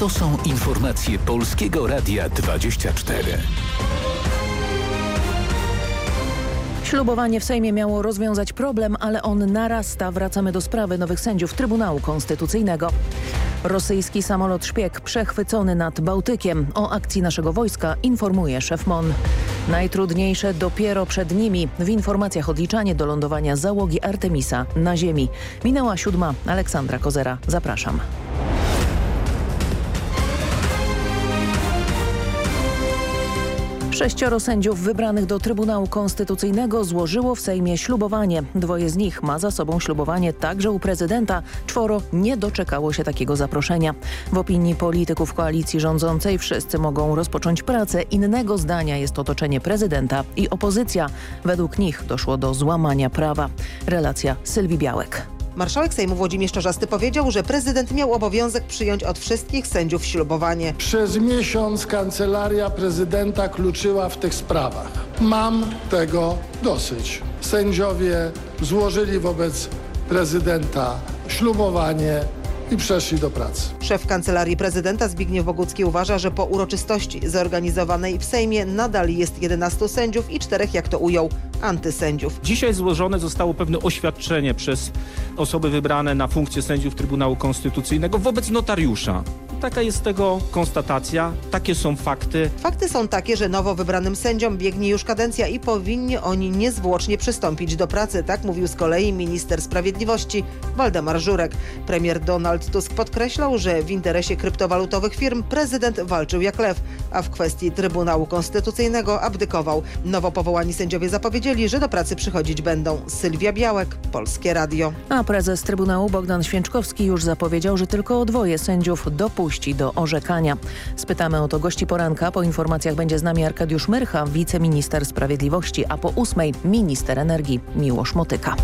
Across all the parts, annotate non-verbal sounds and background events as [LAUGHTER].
To są informacje Polskiego Radia 24. Ślubowanie w Sejmie miało rozwiązać problem, ale on narasta. Wracamy do sprawy nowych sędziów Trybunału Konstytucyjnego. Rosyjski samolot szpieg przechwycony nad Bałtykiem. O akcji naszego wojska informuje szef MON. Najtrudniejsze dopiero przed nimi. W informacjach odliczanie do lądowania załogi Artemisa na ziemi. Minęła siódma. Aleksandra Kozera. Zapraszam. Sześcioro sędziów wybranych do Trybunału Konstytucyjnego złożyło w Sejmie ślubowanie. Dwoje z nich ma za sobą ślubowanie także u prezydenta. Czworo nie doczekało się takiego zaproszenia. W opinii polityków koalicji rządzącej wszyscy mogą rozpocząć pracę. Innego zdania jest otoczenie prezydenta i opozycja. Według nich doszło do złamania prawa. Relacja Sylwii Białek. Marszałek Sejmu Włodzimierz Czarzasty powiedział, że prezydent miał obowiązek przyjąć od wszystkich sędziów ślubowanie. Przez miesiąc kancelaria prezydenta kluczyła w tych sprawach. Mam tego dosyć. Sędziowie złożyli wobec prezydenta ślubowanie i przeszli do pracy. Szef Kancelarii Prezydenta Zbigniew Bogucki uważa, że po uroczystości zorganizowanej w Sejmie nadal jest 11 sędziów i czterech, jak to ujął, antysędziów. Dzisiaj złożone zostało pewne oświadczenie przez osoby wybrane na funkcję sędziów Trybunału Konstytucyjnego wobec notariusza. Taka jest tego konstatacja, takie są fakty. Fakty są takie, że nowo wybranym sędziom biegnie już kadencja i powinni oni niezwłocznie przystąpić do pracy, tak mówił z kolei minister sprawiedliwości Waldemar Żurek. Premier Donald Tusk podkreślał, że w interesie kryptowalutowych firm prezydent walczył jak lew, a w kwestii Trybunału Konstytucyjnego abdykował. Nowo powołani sędziowie zapowiedzieli, że do pracy przychodzić będą. Sylwia Białek, Polskie Radio. A prezes Trybunału Bogdan Święczkowski już zapowiedział, że tylko dwoje sędziów dopuści do orzekania. Spytamy o to gości poranka. Po informacjach będzie z nami Arkadiusz Myrcha, wiceminister sprawiedliwości, a po ósmej minister energii Miłosz Motyka.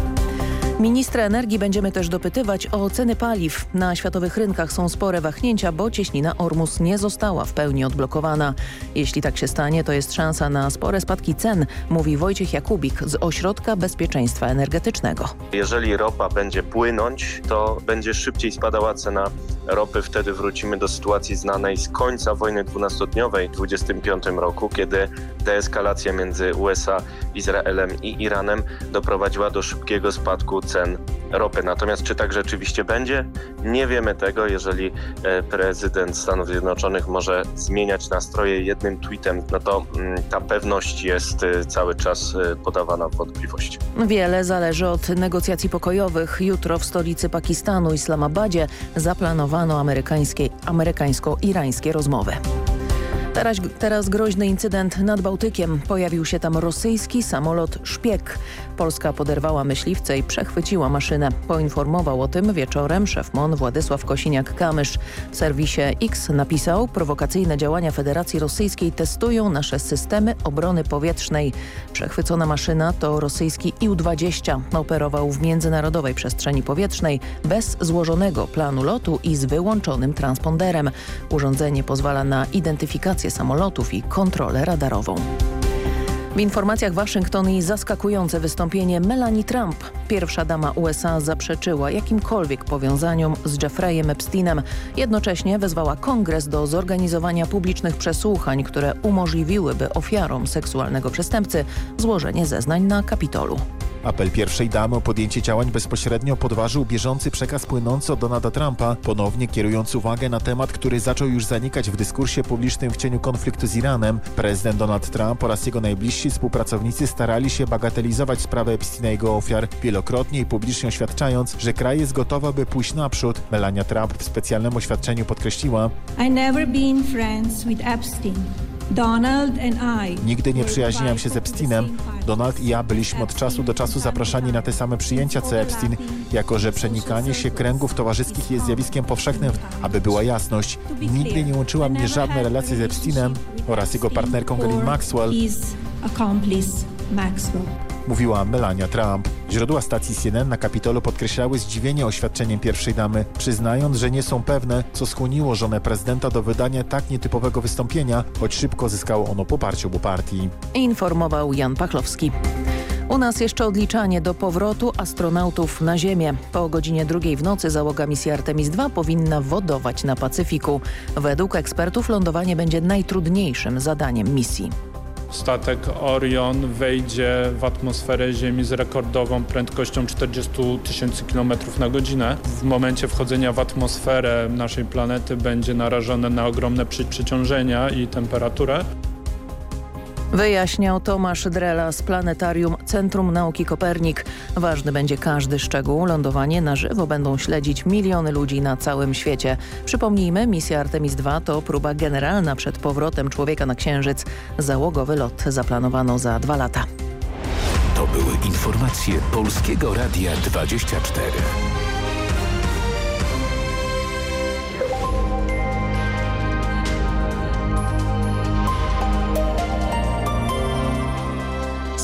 Ministra energii będziemy też dopytywać o ceny paliw. Na światowych rynkach są spore wahnięcia, bo cieśnina Ormus nie została w pełni odblokowana. Jeśli tak się stanie, to jest szansa na spore spadki cen, mówi Wojciech Jakubik z Ośrodka Bezpieczeństwa Energetycznego. Jeżeli ropa będzie płynąć, to będzie szybciej spadała cena ropy. Wtedy wrócimy do sytuacji znanej z końca wojny 12-dniowej w 25 roku, kiedy deeskalacja między USA, Izraelem i Iranem doprowadziła do szybkiego spadku cen ropy. Natomiast czy tak rzeczywiście będzie? Nie wiemy tego. Jeżeli e, prezydent Stanów Zjednoczonych może zmieniać nastroje jednym tweetem, no to mm, ta pewność jest e, cały czas e, podawana w wątpliwość. Wiele zależy od negocjacji pokojowych. Jutro w stolicy Pakistanu, Islamabadzie, zaplanowano amerykańsko-irańskie rozmowy. Teraz, teraz groźny incydent nad Bałtykiem. Pojawił się tam rosyjski samolot szpieg. Polska poderwała myśliwce i przechwyciła maszynę. Poinformował o tym wieczorem szef MON Władysław Kosiniak-Kamysz. W serwisie X napisał prowokacyjne działania Federacji Rosyjskiej testują nasze systemy obrony powietrznej. Przechwycona maszyna to rosyjski IU-20. Operował w międzynarodowej przestrzeni powietrznej bez złożonego planu lotu i z wyłączonym transponderem. Urządzenie pozwala na identyfikację samolotów i kontrolę radarową. W informacjach Waszyngton i zaskakujące wystąpienie Melanie Trump. Pierwsza dama USA zaprzeczyła jakimkolwiek powiązaniom z Jeffreyem Epsteinem. Jednocześnie wezwała kongres do zorganizowania publicznych przesłuchań, które umożliwiłyby ofiarom seksualnego przestępcy złożenie zeznań na Kapitolu. Apel pierwszej damy o podjęcie działań bezpośrednio podważył bieżący przekaz płynący od Donalda Trumpa, ponownie kierując uwagę na temat, który zaczął już zanikać w dyskursie publicznym w cieniu konfliktu z Iranem. Prezydent Donald Trump oraz jego najbliżsi współpracownicy starali się bagatelizować sprawę Epsteina i jego ofiar, wielokrotnie i publicznie oświadczając, że kraj jest gotowy, by pójść naprzód. Melania Trump w specjalnym oświadczeniu podkreśliła I never been friends with Epstein. Nigdy nie przyjaźniłam się z Epsteinem. Donald i ja byliśmy od czasu do czasu zapraszani na te same przyjęcia co Epstein, jako że przenikanie się kręgów towarzyskich jest zjawiskiem powszechnym. Aby była jasność, nigdy nie łączyła mnie żadne relacje z Epsteinem oraz jego partnerką Ghislaine Maxwell mówiła Melania Trump. Źródła stacji CNN na Kapitolu podkreślały zdziwienie oświadczeniem pierwszej damy, przyznając, że nie są pewne, co skłoniło żonę prezydenta do wydania tak nietypowego wystąpienia, choć szybko zyskało ono poparcie obu partii. Informował Jan Pachlowski. U nas jeszcze odliczanie do powrotu astronautów na Ziemię. Po godzinie drugiej w nocy załoga misji Artemis II powinna wodować na Pacyfiku. Według ekspertów lądowanie będzie najtrudniejszym zadaniem misji. Statek Orion wejdzie w atmosferę Ziemi z rekordową prędkością 40 tysięcy km na godzinę. W momencie wchodzenia w atmosferę naszej planety będzie narażone na ogromne przeciążenia i temperaturę. Wyjaśniał Tomasz Drela z Planetarium Centrum Nauki Kopernik. Ważny będzie każdy szczegół. Lądowanie na żywo będą śledzić miliony ludzi na całym świecie. Przypomnijmy, misja Artemis II to próba generalna przed powrotem człowieka na Księżyc. Załogowy lot zaplanowano za dwa lata. To były informacje Polskiego Radia 24.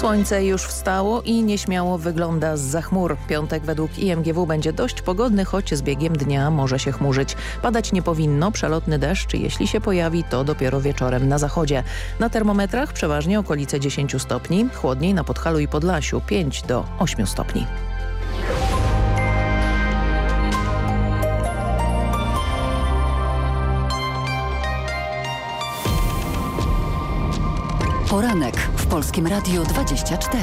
Słońce już wstało i nieśmiało wygląda z za chmur. Piątek według IMGW będzie dość pogodny, choć z biegiem dnia może się chmurzyć. Padać nie powinno, przelotny deszcz, jeśli się pojawi, to dopiero wieczorem na zachodzie. Na termometrach przeważnie okolice 10 stopni, chłodniej na Podhalu i Podlasiu 5 do 8 stopni. Poranek w Polskim Radiu 24.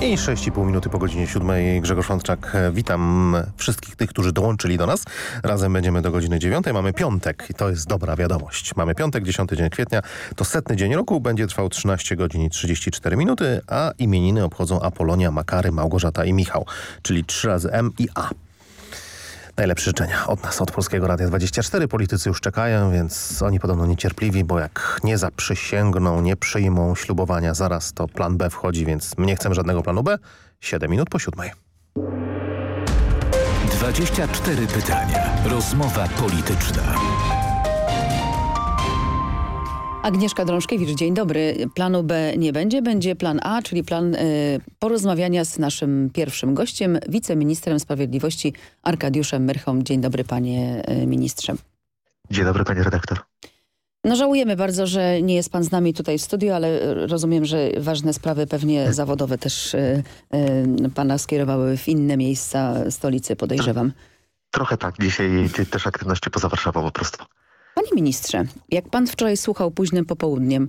I 6,5 minuty po godzinie 7. Grzegorz Wątczak. Witam wszystkich tych, którzy dołączyli do nas. Razem będziemy do godziny 9. Mamy piątek i to jest dobra wiadomość. Mamy piątek, 10 dzień kwietnia. To setny dzień roku. Będzie trwał 13 godzin i 34 minuty, a imieniny obchodzą Apolonia, Makary, Małgorzata i Michał, czyli 3 razy M i A. Najlepsze życzenia od nas, od Polskiego Radia 24. Politycy już czekają, więc oni podobno niecierpliwi, bo jak nie zaprzysięgną, nie przyjmą ślubowania zaraz, to plan B wchodzi, więc nie chcemy żadnego planu B. 7 minut po siódmej. 24 pytania. Rozmowa polityczna. Agnieszka Drążkiewicz, dzień dobry. Planu B nie będzie, będzie plan A, czyli plan y, porozmawiania z naszym pierwszym gościem, wiceministrem sprawiedliwości Arkadiuszem Myrchą. Dzień dobry panie y, ministrze. Dzień dobry panie redaktor. No żałujemy bardzo, że nie jest pan z nami tutaj w studiu, ale rozumiem, że ważne sprawy pewnie [LAUGHS] zawodowe też y, y, pana skierowały w inne miejsca stolicy, podejrzewam. Trochę tak, dzisiaj też aktywności poza Warszawą po prostu. Panie ministrze, jak pan wczoraj słuchał późnym popołudniem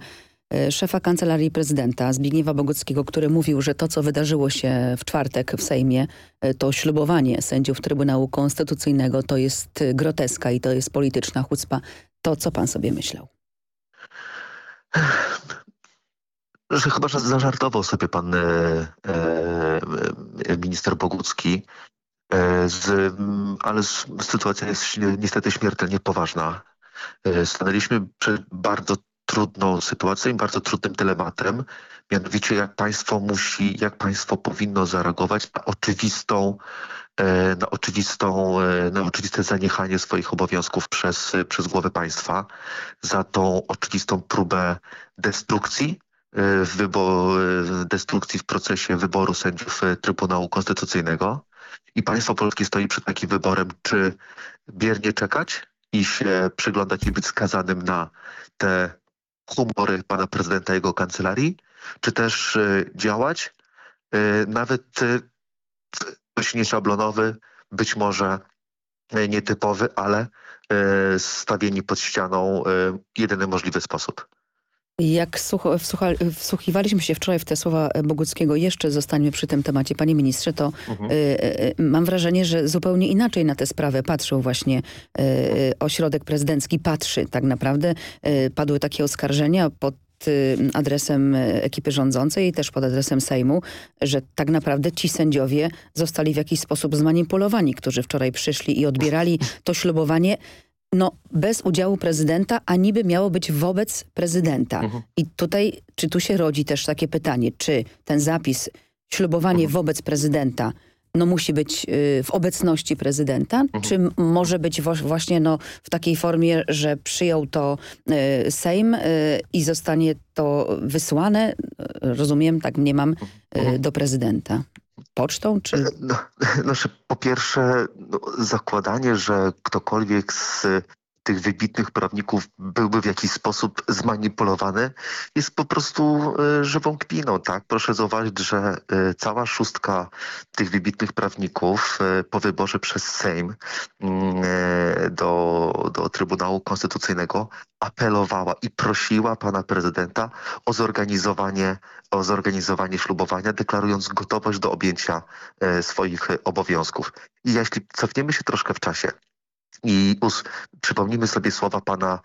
e, szefa Kancelarii Prezydenta Zbigniewa Boguckiego, który mówił, że to, co wydarzyło się w czwartek w Sejmie, e, to ślubowanie sędziów Trybunału Konstytucyjnego, to jest groteska i to jest polityczna chucpa, to co pan sobie myślał? Że chyba że zażartował sobie pan e, e, minister Bogucki, e, z, ale sytuacja jest niestety śmiertelnie poważna. E, stanęliśmy przed bardzo trudną sytuacją i bardzo trudnym dylematem, mianowicie jak państwo musi, jak państwo powinno zareagować na oczywistą, e, na oczywistą, e, na oczywiste zaniechanie swoich obowiązków przez, przez głowę państwa, za tą oczywistą próbę destrukcji wybor, destrukcji w procesie wyboru sędziów Trybunału Konstytucyjnego. I państwo polskie stoi przed takim wyborem, czy biernie czekać i się przyglądać i być skazanym na te humory pana prezydenta jego kancelarii, czy też y, działać, y, nawet y, dość nieszablonowy, być może nietypowy, ale stawieni pod ścianą jedyny możliwy sposób. Jak wsłuchiwaliśmy się wczoraj w te słowa Boguckiego, jeszcze zostańmy przy tym temacie, panie ministrze, to mhm. y, y, mam wrażenie, że zupełnie inaczej na tę sprawę patrzył właśnie y, ośrodek prezydencki, patrzy tak naprawdę. padły takie oskarżenia pod adresem ekipy rządzącej i też pod adresem Sejmu, że tak naprawdę ci sędziowie zostali w jakiś sposób zmanipulowani, którzy wczoraj przyszli i odbierali to ślubowanie no, bez udziału prezydenta, a niby miało być wobec prezydenta. Mhm. I tutaj, czy tu się rodzi też takie pytanie, czy ten zapis, ślubowanie mhm. wobec prezydenta, no musi być y, w obecności prezydenta, mhm. czy może być właśnie no, w takiej formie, że przyjął to y, Sejm y, i zostanie to wysłane, rozumiem, tak mniemam, y, mhm. do prezydenta? Pocztą, czy... No, [LAUGHS] znaczy, po pierwsze, no, zakładanie, że ktokolwiek z tych wybitnych prawników byłby w jakiś sposób zmanipulowany, jest po prostu y, żywą kpiną. Tak? Proszę zauważyć, że y, cała szóstka tych wybitnych prawników y, po wyborze przez Sejm mm, do, do Trybunału Konstytucyjnego apelowała i prosiła pana prezydenta o zorganizowanie, o zorganizowanie ślubowania, deklarując gotowość do objęcia swoich obowiązków. I jeśli cofniemy się troszkę w czasie, i us, przypomnijmy sobie słowa pana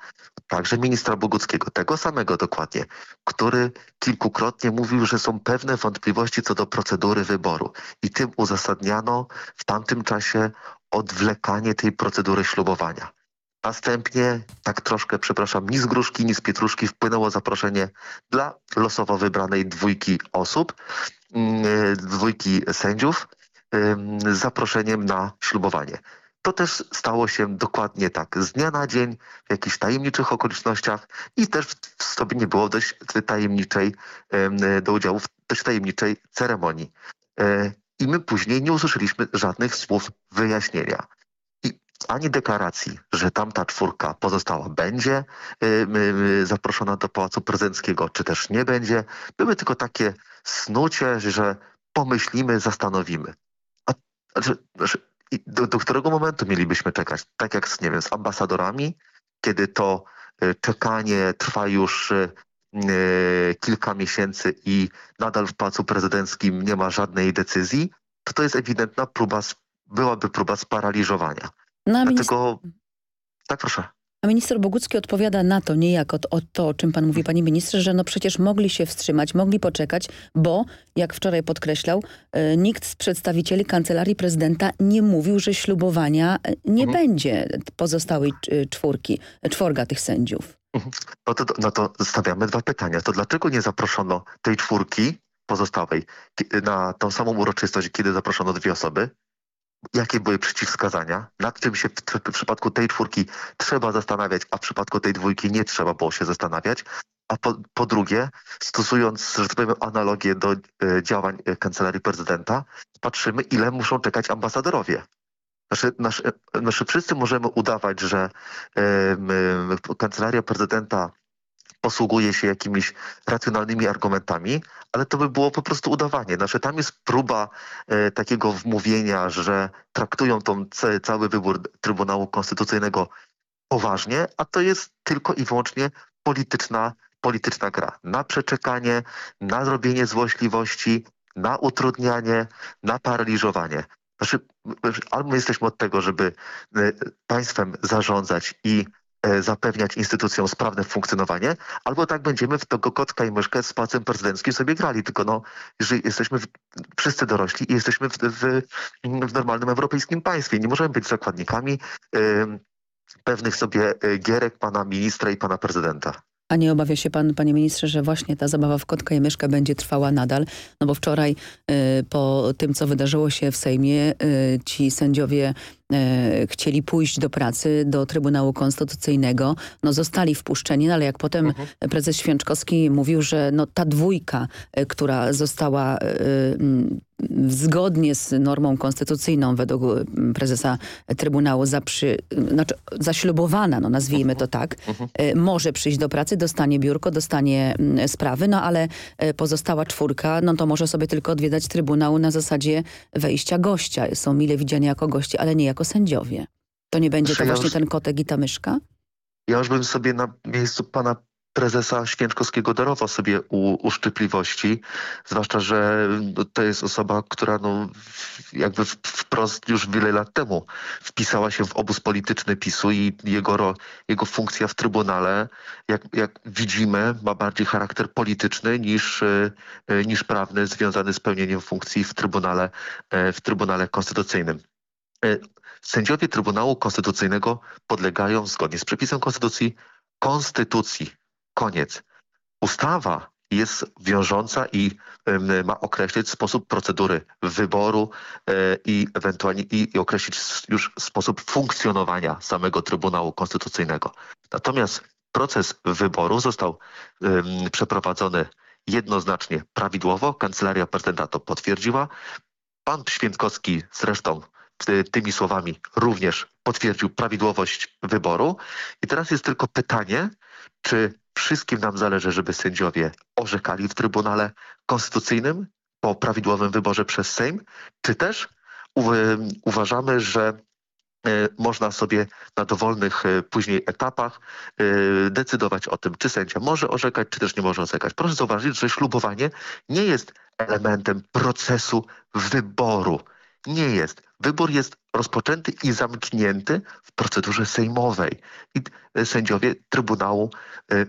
także ministra Boguckiego, tego samego dokładnie, który kilkukrotnie mówił, że są pewne wątpliwości co do procedury wyboru i tym uzasadniano w tamtym czasie odwlekanie tej procedury ślubowania. Następnie, tak troszkę, przepraszam, ni z gruszki, ni z pietruszki wpłynęło zaproszenie dla losowo wybranej dwójki osób, mm, dwójki sędziów, z zaproszeniem na ślubowanie. To też stało się dokładnie tak, z dnia na dzień, w jakichś tajemniczych okolicznościach i też w sobie nie było dość tajemniczej, do udziału w dość tajemniczej ceremonii. E, I my później nie usłyszeliśmy żadnych słów wyjaśnienia. Ani deklaracji, że tamta czwórka pozostała będzie zaproszona do Pałacu Prezydenckiego, czy też nie będzie. Były tylko takie snucie, że pomyślimy, zastanowimy. Znaczy i do, do którego momentu mielibyśmy czekać? Tak jak z, nie wiem, z ambasadorami, kiedy to y, czekanie trwa już y, y, kilka miesięcy i nadal w Pałacu Prezydenckim nie ma żadnej decyzji, to to jest ewidentna próba, byłaby próba sparaliżowania. No, Dlatego... Tak, proszę. A minister Bogucki odpowiada na to niejako o to, o czym pan mówi, panie ministrze, że no przecież mogli się wstrzymać, mogli poczekać, bo, jak wczoraj podkreślał, e, nikt z przedstawicieli Kancelarii Prezydenta nie mówił, że ślubowania e, nie mhm. będzie pozostałej e, czwórki, czworga tych sędziów. Mhm. No to, no to stawiamy dwa pytania. To dlaczego nie zaproszono tej czwórki pozostałej na tą samą uroczystość, kiedy zaproszono dwie osoby? Jakie były przeciwwskazania, nad czym się w, przypadku tej czwórki trzeba zastanawiać, a w przypadku tej dwójki nie trzeba było się zastanawiać. A po, po drugie, stosując, że tak powiem, analogię do e, działań e, Kancelarii Prezydenta, patrzymy, ile muszą czekać ambasadorowie. Znaczy, nasz, e, znaczy wszyscy możemy udawać, że e, Kancelaria Prezydenta posługuje się jakimiś racjonalnymi argumentami, ale to by było po prostu udawanie. Znaczy tam jest próba e, takiego wmówienia, że traktują tą cały wybór Trybunału Konstytucyjnego poważnie, a to jest tylko i wyłącznie polityczna, polityczna gra. Na przeczekanie, na zrobienie złośliwości, na utrudnianie, na paraliżowanie. Znaczy, albo jesteśmy od tego, żeby e, państwem zarządzać i zapewniać instytucjom sprawne funkcjonowanie, albo tak będziemy w tego kotka i myszkę z pałacem prezydenckim sobie grali. Tylko no, jeżeli jesteśmy w, wszyscy dorośli i jesteśmy w, w, w, normalnym europejskim państwie. Nie możemy być zakładnikami y, pewnych sobie e, gierek pana ministra i pana prezydenta. A nie obawia się pan, panie ministrze, że właśnie ta zabawa w kotka i myszkę będzie trwała nadal? No bo wczoraj y, po tym, co wydarzyło się w Sejmie, y, ci sędziowie E, chcieli pójść do pracy, do Trybunału Konstytucyjnego, no zostali wpuszczeni, no ale jak potem mhm. prezes Święczkowski mówił, że no ta dwójka, e, która została e, zgodnie z normą konstytucyjną według prezesa Trybunału zaprzy, znaczy zaślubowana, no nazwijmy to tak, może przyjść do pracy, dostanie biurko, dostanie sprawy, no ale pozostała czwórka, no to może sobie tylko odwiedzać Trybunał na zasadzie wejścia gościa. Są mile widziani jako gości, ale nie jako jako sędziowie. To nie będzie to właśnie ten kotek i ta myszka? Ja już bym sobie na miejscu pana prezesa Święczkowskiego darował sobie u, uszczypliwości, zwłaszcza, że no, to jest osoba, która no, jakby wprost już wiele lat temu wpisała się w obóz polityczny PiSu i jego, jego funkcja w Trybunale, jak, jak widzimy, ma bardziej charakter polityczny niż, e, niż prawny, związany z pełnieniem funkcji w Trybunale, e, w Trybunale Konstytucyjnym. Sędziowie Trybunału Konstytucyjnego podlegają zgodnie z przepisem Konstytucji Konstytucji. Koniec. Ustawa jest wiążąca i ma określić sposób procedury wyboru e, i ewentualnie i, i określić już sposób funkcjonowania samego Trybunału Konstytucyjnego. Natomiast proces wyboru został um, przeprowadzony jednoznacznie prawidłowo. Kancelaria prezydenta to potwierdziła. Pan Świętkowski zresztą tymi słowami również potwierdził prawidłowość wyboru. I teraz jest tylko pytanie, czy wszystkim nam zależy, żeby sędziowie orzekali w Trybunale Konstytucyjnym po prawidłowym wyborze przez Sejm, czy też uważamy, że E, można sobie na dowolnych e, później etapach decydować o tym, czy sędzia może orzekać, czy też nie może orzekać. Proszę zauważyć, że ślubowanie nie jest elementem procesu wyboru. Nie jest. Wybór jest rozpoczęty i zamknięty w procedurze sejmowej. I sędziowie Trybunału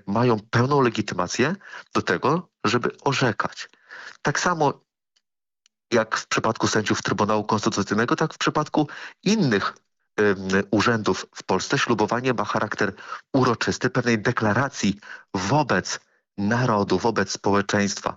mają pełną legitymację do tego, żeby orzekać. Tak samo jak w przypadku sędziów Trybunału Konstytucyjnego, tak w przypadku innych urzędów w Polsce ślubowanie ma charakter uroczysty, pewnej deklaracji wobec narodu, wobec społeczeństwa,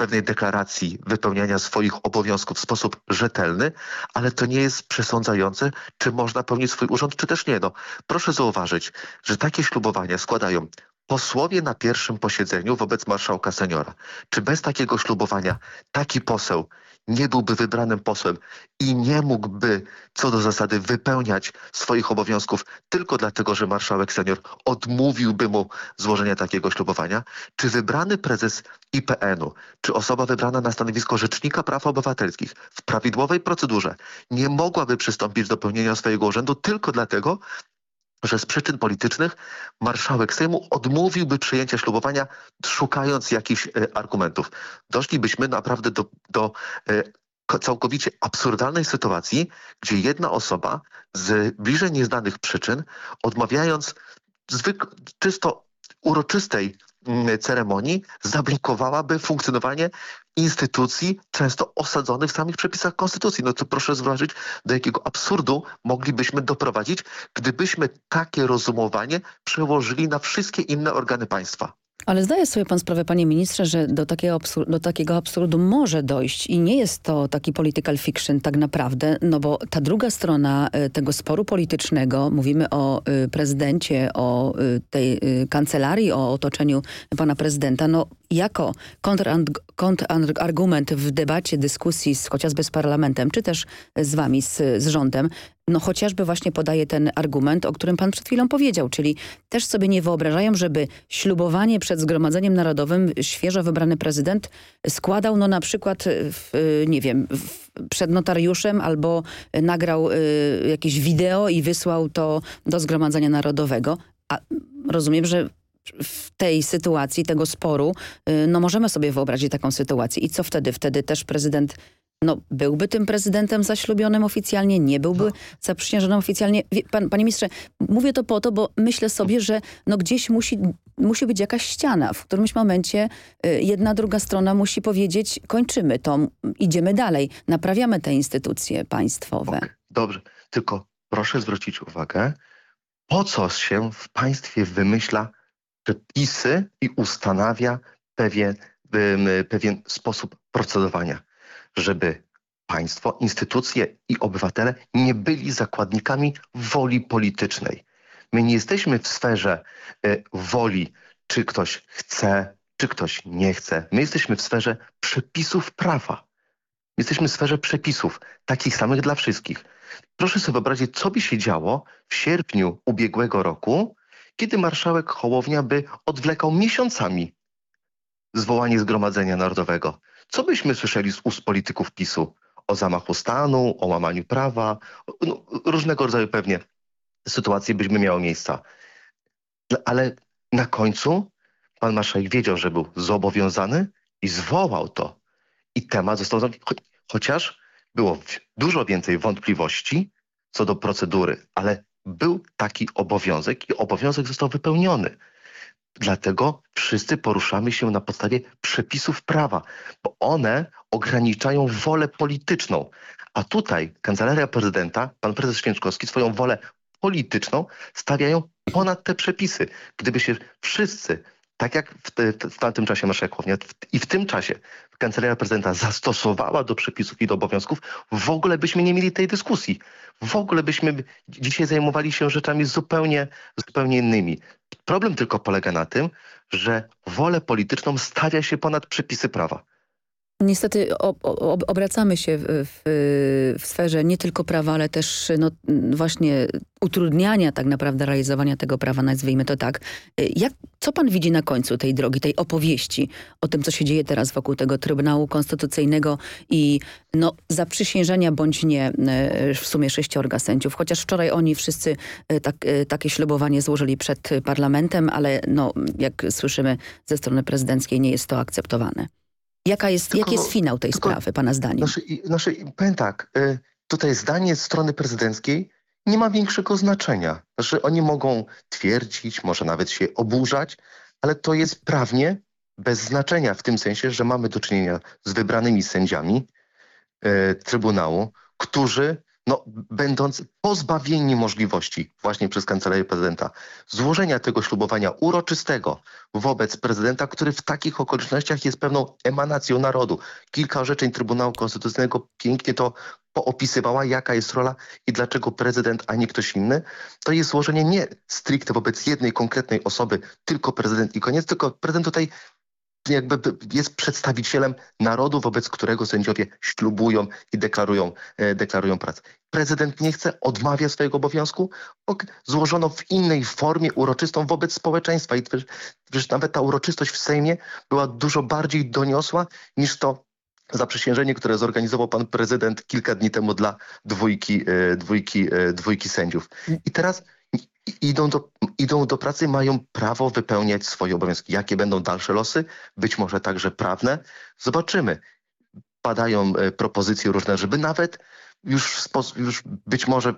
pewnej deklaracji wypełniania swoich obowiązków w sposób rzetelny, ale to nie jest przesądzające, czy można pełnić swój urząd, czy też nie. No, proszę zauważyć, że takie ślubowania składają posłowie na pierwszym posiedzeniu wobec marszałka seniora. Czy bez takiego ślubowania taki poseł nie byłby wybranym posłem i nie mógłby co do zasady wypełniać swoich obowiązków tylko dlatego, że marszałek senior odmówiłby mu złożenia takiego ślubowania? Czy wybrany prezes IPN-u, czy osoba wybrana na stanowisko Rzecznika Praw Obywatelskich w prawidłowej procedurze nie mogłaby przystąpić do pełnienia swojego urzędu tylko dlatego, że z przyczyn politycznych marszałek Sejmu odmówiłby przyjęcia ślubowania, szukając jakichś e, argumentów. Doszlibyśmy naprawdę do, do e, całkowicie absurdalnej sytuacji, gdzie jedna osoba z bliżej nieznanych przyczyn, odmawiając zwykle, czysto uroczystej ceremonii, zablokowałaby funkcjonowanie instytucji często osadzonych w samych przepisach konstytucji. No to proszę zważyć, do jakiego absurdu moglibyśmy doprowadzić, gdybyśmy takie rozumowanie przełożyli na wszystkie inne organy państwa. Ale zdaje sobie pan sprawę, panie ministrze, że do takiego, absurdu, do takiego absurdu może dojść i nie jest to taki political fiction tak naprawdę, no bo ta druga strona y, tego sporu politycznego, mówimy o y, prezydencie, o y, tej kancelarii, o otoczeniu pana prezydenta, no jako kontrargument w debacie, dyskusji z, chociażby z parlamentem, czy też z wami, z, z rządem, no chociażby właśnie podaje ten argument, o którym pan przed chwilą powiedział, czyli też sobie nie wyobrażają, żeby ślubowanie przed Zgromadzeniem Narodowym świeżo wybrany prezydent składał no na przykład, w, nie wiem, w, przed notariuszem albo nagrał y, jakieś wideo i wysłał to do Zgromadzenia Narodowego. A rozumiem, że w tej sytuacji, tego sporu, y, no możemy sobie wyobrazić taką sytuację. I co wtedy? Wtedy też prezydent no, byłby tym prezydentem zaślubionym oficjalnie, nie byłby no. zaprzysiężonym oficjalnie. Pan, panie ministrze, mówię to po to, bo myślę sobie, że no gdzieś musi, musi być jakaś ściana, w którymś momencie y, jedna, druga strona musi powiedzieć, kończymy to, idziemy dalej, naprawiamy te instytucje państwowe. Okay. Dobrze, tylko proszę zwrócić uwagę, po co się w państwie wymyśla przepisy i ustanawia pewien, pewien sposób procedowania, żeby państwo, instytucje i obywatele nie byli zakładnikami woli politycznej. My nie jesteśmy w sferze y, woli, czy ktoś chce, czy ktoś nie chce. My jesteśmy w sferze przepisów prawa. Jesteśmy w sferze przepisów, takich samych dla wszystkich. Proszę sobie wyobrazić, co by się działo w sierpniu ubiegłego roku, kiedy marszałek Hołownia by odwlekał miesiącami zwołanie Zgromadzenia Narodowego. Co byśmy słyszeli z ust polityków PiSu? O zamachu stanu, o łamaniu prawa, no, różnego rodzaju pewnie sytuacje byśmy miały miejsca. No, ale na końcu pan marszałek wiedział, że był zobowiązany i zwołał to. I temat został... Cho chociaż było dużo więcej wątpliwości co do procedury, ale był taki obowiązek i obowiązek został wypełniony. Dlatego wszyscy poruszamy się na podstawie przepisów prawa, bo one ograniczają wolę polityczną. A tutaj Kancelaria Prezydenta, pan prezes Święczkowski swoją wolę polityczną stawiają ponad te przepisy. Gdyby się wszyscy tak jak w, te, w tamtym czasie marszałkownia i w tym czasie Kancelaria Prezydenta zastosowała do przepisów i do obowiązków, w ogóle byśmy nie mieli tej dyskusji. W ogóle byśmy dzisiaj zajmowali się rzeczami zupełnie, zupełnie innymi. Problem tylko polega na tym, że wolę polityczną stawia się ponad przepisy prawa. Niestety ob, ob, obracamy się w, w, w, sferze nie tylko prawa, ale też no, właśnie utrudniania tak naprawdę realizowania tego prawa, nazwijmy to tak. Jak, co pan widzi na końcu tej drogi, tej opowieści o tym, co się dzieje teraz wokół tego Trybunału Konstytucyjnego i no, zaprzysiężenia bądź nie e, w sumie sześciorga sędziów, chociaż wczoraj oni wszyscy e, tak, e, takie ślubowanie złożyli przed parlamentem, ale no, jak słyszymy ze strony prezydenckiej nie jest to akceptowane. Jaka jest, tylko, jaki jest finał tej tylko, sprawy, pana zdaniem? Nasze, nasze, powiem tak, tutaj zdanie strony prezydenckiej nie ma większego znaczenia. Znaczy oni mogą twierdzić, może nawet się oburzać, ale to jest prawnie bez znaczenia w tym sensie, że mamy do czynienia z wybranymi sędziami e, Trybunału, którzy no, będąc pozbawieni możliwości właśnie przez Kancelarię Prezydenta złożenia tego ślubowania uroczystego wobec prezydenta, który w takich okolicznościach jest pewną emanacją narodu. Kilka orzeczeń Trybunału Konstytucyjnego pięknie to poopisywała, jaka jest rola i dlaczego prezydent, a nie ktoś inny. To jest złożenie nie stricte wobec jednej konkretnej osoby, tylko prezydent i koniec, tylko prezydent tutaj jakby jest przedstawicielem narodu, wobec którego sędziowie ślubują i deklarują, e, deklarują pracę. Prezydent nie chce, odmawia swojego obowiązku, złożono w innej formie uroczystą wobec społeczeństwa i przecież nawet ta uroczystość w Sejmie była dużo bardziej doniosła niż to zaprzysiężenie, które zorganizował pan prezydent kilka dni temu dla dwójki, e, dwójki, e, dwójki sędziów. I teraz idą do, idą do pracy, mają prawo wypełniać swoje obowiązki. Jakie będą dalsze losy? Być może także prawne. Zobaczymy. Padają e, propozycje różne, żeby nawet już, już być może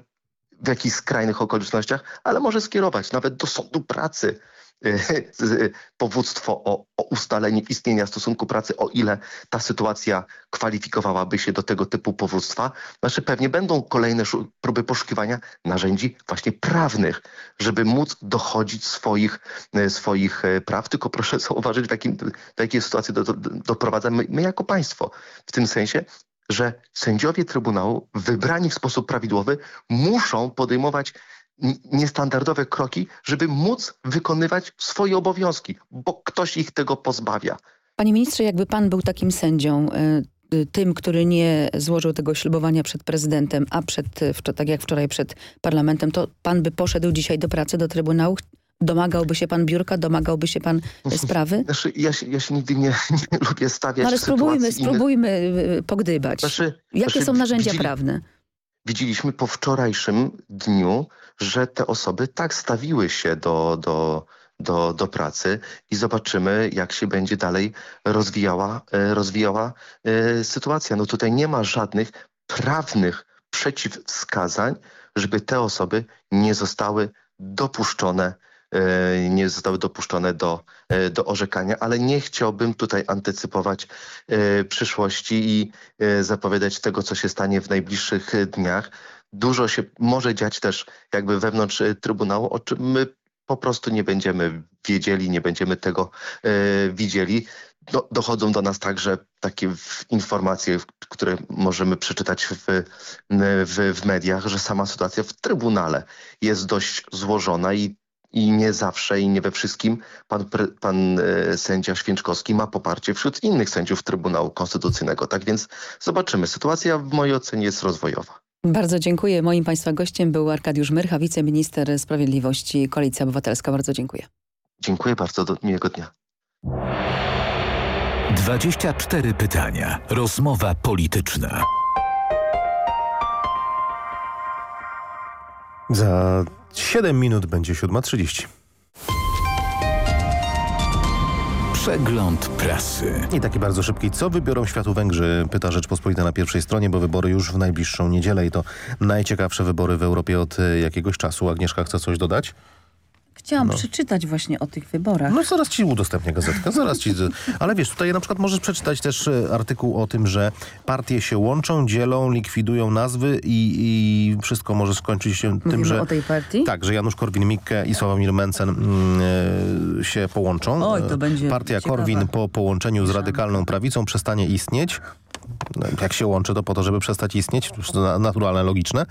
w jakichś skrajnych okolicznościach, ale może skierować nawet do sądu pracy [LAUGHS] powództwo o, o ustalenie istnienia stosunku pracy, o ile ta sytuacja kwalifikowałaby się do tego typu powództwa. Znaczy pewnie będą kolejne próby poszukiwania narzędzi właśnie prawnych, żeby móc dochodzić swoich, e, swoich e, praw. Tylko proszę [LAUGHS] zauważyć, w, jakim, w jakiej sytuacji do, do, doprowadzamy my, my jako państwo. W tym sensie, że sędziowie Trybunału wybrani w sposób prawidłowy muszą podejmować niestandardowe kroki, żeby móc wykonywać swoje obowiązki, bo ktoś ich tego pozbawia. Panie ministrze, jakby pan był takim sędzią, y, y, tym, który nie złożył tego ślubowania przed prezydentem, a przed, tak jak wczoraj przed parlamentem, to pan by poszedł dzisiaj do pracy, do Trybunału? Domagałby się pan biurka, domagałby się pan sprawy? [LAUGHS] Znaczy, ja, się, ja się nigdy nie, [LAUGHS] nie lubię stawiać no ale spróbujmy, spróbujmy pogdybać. Znaczy, Jakie znaczy, są narzędzia widzieli, prawne? Widzieliśmy po wczorajszym dniu, że te osoby tak stawiły się do, do, do, do pracy i zobaczymy, jak się będzie dalej rozwijała, e, rozwijała e, sytuacja. No tutaj nie ma żadnych prawnych przeciwwskazań, żeby te osoby nie zostały dopuszczone nie zostały dopuszczone do, e, do orzekania, ale nie chciałbym tutaj antycypować e, przyszłości i zapowiadać tego, co się stanie w najbliższych dniach. Dużo się może dziać też jakby wewnątrz Trybunału, o czym my po prostu nie będziemy wiedzieli, nie będziemy tego widzieli. No, dochodzą do nas także takie informacje, które możemy przeczytać w, w, w mediach, że sama sytuacja w Trybunale jest dość złożona i i nie zawsze i nie we wszystkim pan, pan e, sędzia Święczkowski ma poparcie wśród innych sędziów Trybunału Konstytucyjnego. Tak więc zobaczymy. Sytuacja w mojej ocenie jest rozwojowa. Bardzo dziękuję. Moim Państwa gościem był Arkadiusz Myrcha, wiceminister sprawiedliwości Koalicja Obywatelska. Bardzo dziękuję. Dziękuję bardzo. Do miłego dnia. 24 pytania. Rozmowa polityczna. Za 7 minut będzie 7.30. Przegląd prasy. I taki bardzo szybki. Co wybiorą światu Węgrzy? Pyta Rzeczpospolita na pierwszej stronie, bo wybory już w najbliższą niedzielę i to najciekawsze wybory w Europie od jakiegoś czasu. Agnieszka chce coś dodać? Chciałam no. przeczytać właśnie o tych wyborach. No zaraz ci udostępnię gazetkę, zaraz ci... Ale wiesz, tutaj na przykład możesz przeczytać też e, artykuł o tym, że partie się łączą, dzielą, likwidują nazwy i, i wszystko może skończyć się Mówimy tym, że... o tej partii? Tak, że Janusz Korwin-Mikke i Sławomir Mencen mm, się połączą. Oj, to będzie Partia ciekawa. Korwin po połączeniu z radykalną prawicą przestanie istnieć. Jak się łączy, to po to, żeby przestać istnieć, to naturalne, logiczne.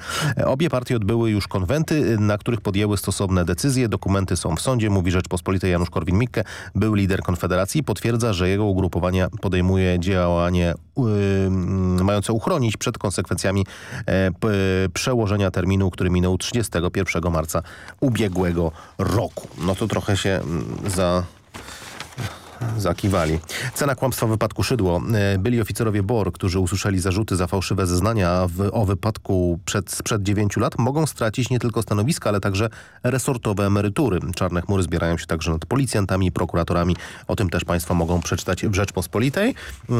Obie partie odbyły już konwenty, na których podjęły stosowne decyzje. Dokumenty są w sądzie, mówi Rzeczpospolitej Janusz Korwin-Mikke, był lider Konfederacji, potwierdza, że jego ugrupowanie podejmuje działanie yy, mające uchronić przed konsekwencjami e, p, przełożenia terminu, który minął 31 marca ubiegłego roku. No to trochę się mm, za zakiwali. Cena kłamstwa wypadku Szydło. E, byli oficerowie BOR, którzy usłyszeli zarzuty za fałszywe zeznania w, o wypadku przed, sprzed 9 lat, mogą stracić nie tylko stanowiska, ale także resortowe emerytury. Czarne chmury zbierają się także nad policjantami prokuratorami. O tym też Państwo mogą przeczytać w Rzeczpospolitej. E,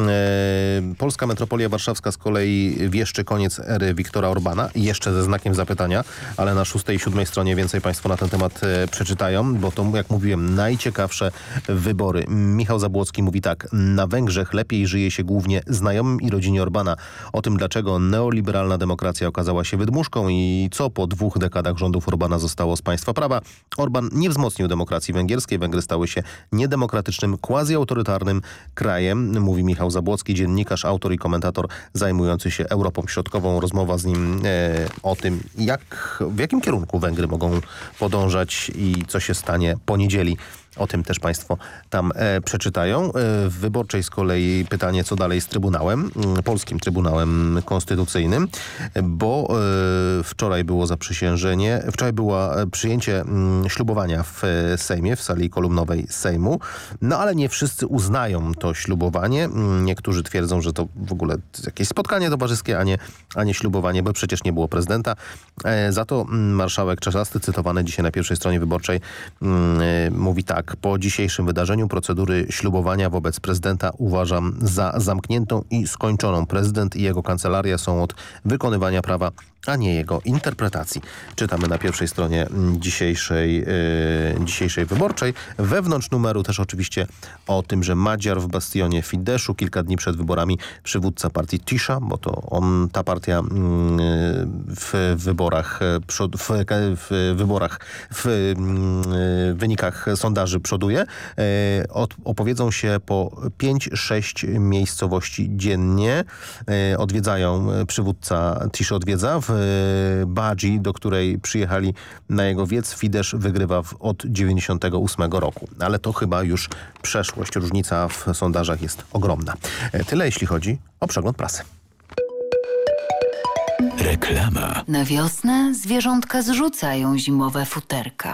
Polska Metropolia Warszawska z kolei wieszczy koniec ery Wiktora Orbana. Jeszcze ze znakiem zapytania, ale na szóstej i siódmej stronie więcej Państwo na ten temat e, przeczytają, bo to, jak mówiłem, najciekawsze wybory Michał Zabłocki mówi tak. Na Węgrzech lepiej żyje się głównie znajomym i rodzinie Orbana. O tym, dlaczego neoliberalna demokracja okazała się wydmuszką i co po dwóch dekadach rządów Orbana zostało z państwa prawa. Orban nie wzmocnił demokracji węgierskiej. Węgry stały się niedemokratycznym, quasi-autorytarnym krajem, mówi Michał Zabłocki, dziennikarz, autor i komentator zajmujący się Europą Środkową. Rozmowa z nim e, o tym, jak, w jakim kierunku Węgry mogą podążać i co się stanie po niedzieli. O tym też Państwo tam e, przeczytają. E, w Wyborczej z kolei pytanie, co dalej z Trybunałem, mm, Polskim Trybunałem Konstytucyjnym, bo e, wczoraj było zaprzysiężenie, wczoraj było e, przyjęcie mm, ślubowania w Sejmie, w sali kolumnowej Sejmu, no ale nie wszyscy uznają to ślubowanie. Mm, niektórzy twierdzą, że to w ogóle jakieś spotkanie towarzyskie, a nie, a nie ślubowanie, bo przecież nie było prezydenta. Za to marszałek Czerzasty, cytowany dzisiaj na pierwszej stronie wyborczej, mówi tak, tak, po dzisiejszym wydarzeniu procedury ślubowania wobec prezydenta uważam za zamkniętą i skończoną. Prezydent i jego kancelaria są od wykonywania prawa a nie jego interpretacji. Czytamy na pierwszej stronie dzisiejszej, yy, dzisiejszej wyborczej. Wewnątrz numeru też oczywiście o tym, że Madziar w bastionie Fideszu kilka dni przed wyborami przywódca partii Tisza, bo to on, ta partia yy, w wyborach, w, w wyborach, w yy, wynikach sondaży przoduje. Yy, od, opowiedzą się po 5-6 miejscowości dziennie. Odwiedzają, przywódca Tisz odwiedza w Badzi, do której przyjechali na jego wiec, Fidesz wygrywa w, od 98 roku. Ale to chyba już przeszłość. Różnica w sondażach jest ogromna. E, tyle jeśli chodzi o przegląd prasy. Reklama. Na wiosnę zwierzątka zrzucają zimowe futerka.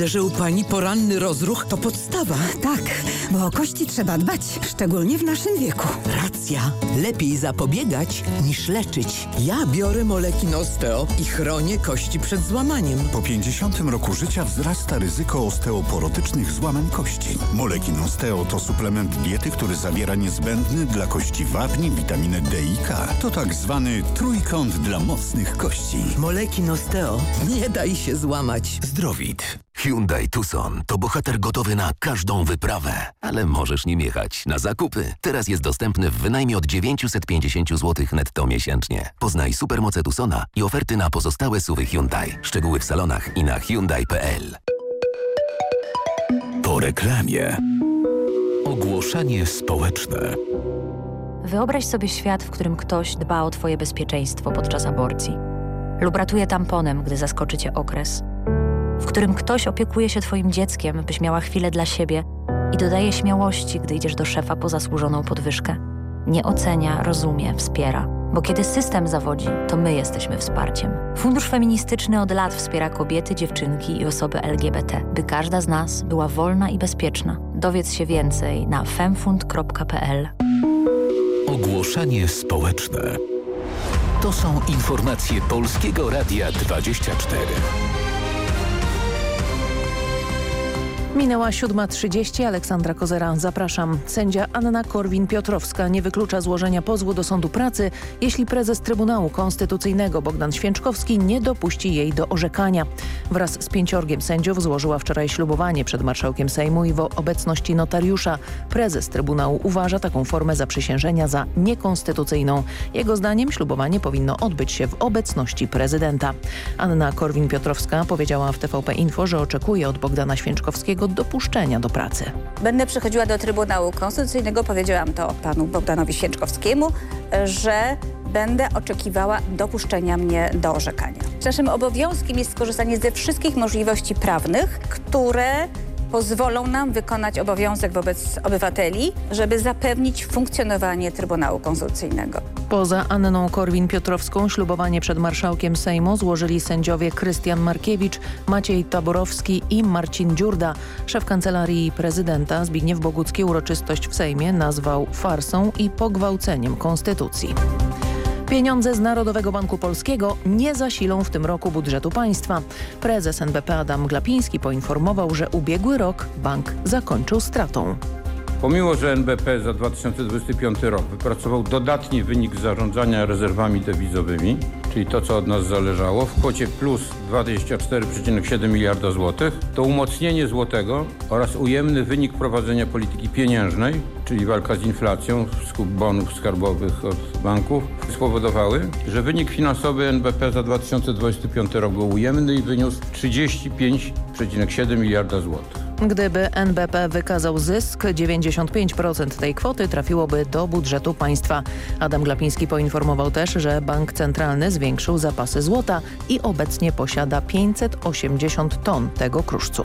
Widzę, że u pani poranny rozruch to podstawa. Tak, bo o kości trzeba dbać, szczególnie w naszym wieku. Racja. Lepiej zapobiegać niż leczyć. Ja biorę Molekin Osteo i chronię kości przed złamaniem. Po 50 roku życia wzrasta ryzyko osteoporotycznych złamań kości. Molekin Osteo to suplement diety, który zawiera niezbędny dla kości wapni, witaminę D i K. To tak zwany trójkąt dla mocnych kości. Molekin Osteo. Nie daj się złamać. Zdrowit. Hyundai Tucson to bohater gotowy na każdą wyprawę, ale możesz nim jechać na zakupy. Teraz jest dostępny w wynajmie od 950 zł netto miesięcznie. Poznaj supermoce Tucsona i oferty na pozostałe suwy Hyundai. Szczegóły w salonach i na Hyundai.pl. Po reklamie. Ogłoszenie społeczne. Wyobraź sobie świat, w którym ktoś dba o Twoje bezpieczeństwo podczas aborcji lub ratuje tamponem, gdy zaskoczy Cię okres, w którym ktoś opiekuje się Twoim dzieckiem, byś miała chwilę dla siebie i dodaje śmiałości, gdy idziesz do szefa po zasłużoną podwyżkę. Nie ocenia, rozumie, wspiera. Bo kiedy system zawodzi, to my jesteśmy wsparciem. Fundusz Feministyczny od lat wspiera kobiety, dziewczynki i osoby LGBT, by każda z nas była wolna i bezpieczna. Dowiedz się więcej na femfund.pl. Ogłoszenie społeczne. To są informacje Polskiego Radia 24. Minęła 7.30. Aleksandra Kozera. Zapraszam. Sędzia Anna Korwin-Piotrowska nie wyklucza złożenia pozwu do Sądu Pracy, jeśli prezes Trybunału Konstytucyjnego Bogdan Święczkowski nie dopuści jej do orzekania. Wraz z pięciorgiem sędziów złożyła wczoraj ślubowanie przed marszałkiem Sejmu i w obecności notariusza. Prezes Trybunału uważa taką formę zaprzysiężenia za niekonstytucyjną. Jego zdaniem ślubowanie powinno odbyć się w obecności prezydenta. Anna Korwin-Piotrowska powiedziała w TVP Info, że oczekuje od Bogdana Święczkowskiego dopuszczenia do pracy. Będę przychodziła do Trybunału Konstytucyjnego, powiedziałam to panu Bogdanowi Święczkowskiemu, że będę oczekiwała dopuszczenia mnie do orzekania. Naszym obowiązkiem jest skorzystanie ze wszystkich możliwości prawnych, które pozwolą nam wykonać obowiązek wobec obywateli, żeby zapewnić funkcjonowanie Trybunału Konstytucyjnego. Poza Anną Korwin-Piotrowską ślubowanie przed marszałkiem Sejmu złożyli sędziowie Krystian Markiewicz, Maciej Taborowski i Marcin Dziurda. Szef Kancelarii Prezydenta Zbigniew Bogucki uroczystość w Sejmie nazwał farsą i pogwałceniem konstytucji. Pieniądze z Narodowego Banku Polskiego nie zasilą w tym roku budżetu państwa. Prezes NBP Adam Glapiński poinformował, że ubiegły rok bank zakończył stratą. Pomimo, że NBP za 2025 rok wypracował dodatni wynik zarządzania rezerwami dewizowymi, czyli to, co od nas zależało, w kwocie plus 24,7 miliarda złotych, to umocnienie złotego oraz ujemny wynik prowadzenia polityki pieniężnej, czyli walka z inflacją, skup bonów skarbowych od banków, spowodowały, że wynik finansowy NBP za 2025 rok był ujemny i wyniósł 35,7 miliarda złotych. Gdyby NBP wykazał zysk, 95% tej kwoty trafiłoby do budżetu państwa. Adam Glapiński poinformował też, że Bank Centralny zwiększył zapasy złota i obecnie posiada 580 ton tego kruszcu.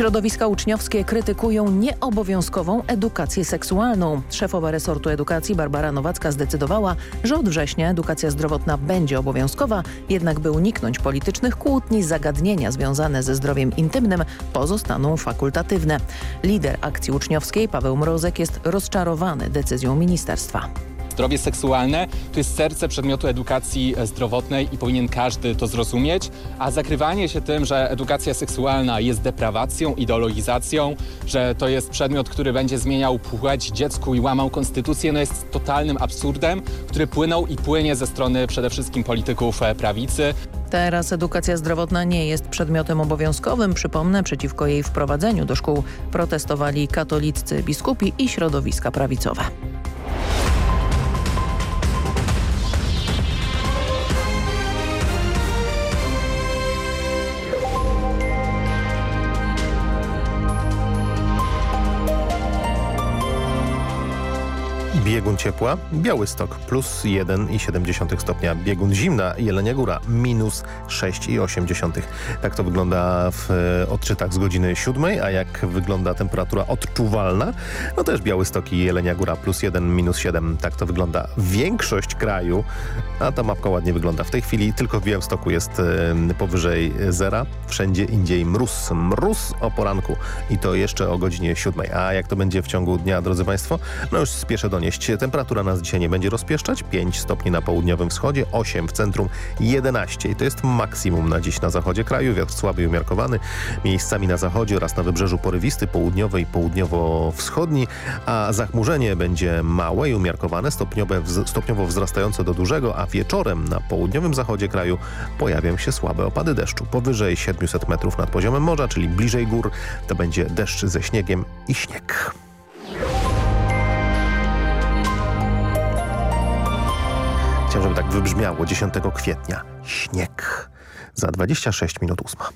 Środowiska uczniowskie krytykują nieobowiązkową edukację seksualną. Szefowa resortu edukacji Barbara Nowacka zdecydowała, że od września edukacja zdrowotna będzie obowiązkowa, jednak by uniknąć politycznych kłótni, zagadnienia związane ze zdrowiem intymnym pozostaną fakultatywne. Lider akcji uczniowskiej Paweł Mrozek jest rozczarowany decyzją ministerstwa. Zdrowie seksualne to jest serce przedmiotu edukacji zdrowotnej i powinien każdy to zrozumieć, a zakrywanie się tym, że edukacja seksualna jest deprawacją, ideologizacją, że to jest przedmiot, który będzie zmieniał płeć dziecku i łamał konstytucję, no jest totalnym absurdem, który płynął i płynie ze strony przede wszystkim polityków prawicy. Teraz edukacja zdrowotna nie jest przedmiotem obowiązkowym. Przypomnę, przeciwko jej wprowadzeniu do szkół protestowali katoliccy biskupi i środowiska prawicowe. Biegun ciepła, Białystok plus 1,7 stopnia. Biegun zimna, Jelenia Góra minus 6,8. Tak to wygląda w odczytach z godziny 7, a jak wygląda temperatura odczuwalna? No też Białystok i Jelenia Góra plus 1, minus 7. Tak to wygląda większość kraju, a ta mapka ładnie wygląda. W tej chwili tylko w Białymstoku jest y, powyżej zera, wszędzie indziej mróz. Mróz o poranku i to jeszcze o godzinie 7. A jak to będzie w ciągu dnia, drodzy Państwo? No już spieszę donieść. Temperatura Temperatura nas dzisiaj nie będzie rozpieszczać. 5 stopni na południowym wschodzie, 8 w centrum, 11. I to jest maksimum na dziś na zachodzie kraju. Wiatr słaby i umiarkowany. Miejscami na zachodzie oraz na wybrzeżu porywisty, południowy i południowo-wschodni, a zachmurzenie będzie małe i umiarkowane, stopniowe, stopniowo wzrastające do dużego, a wieczorem na południowym zachodzie kraju pojawią się słabe opady deszczu. Powyżej 700 metrów nad poziomem morza, czyli bliżej gór, to będzie deszcz ze śniegiem i śnieg. Chciałem, żeby tak wybrzmiało 10 kwietnia. Śnieg. Za 26 minut ósma.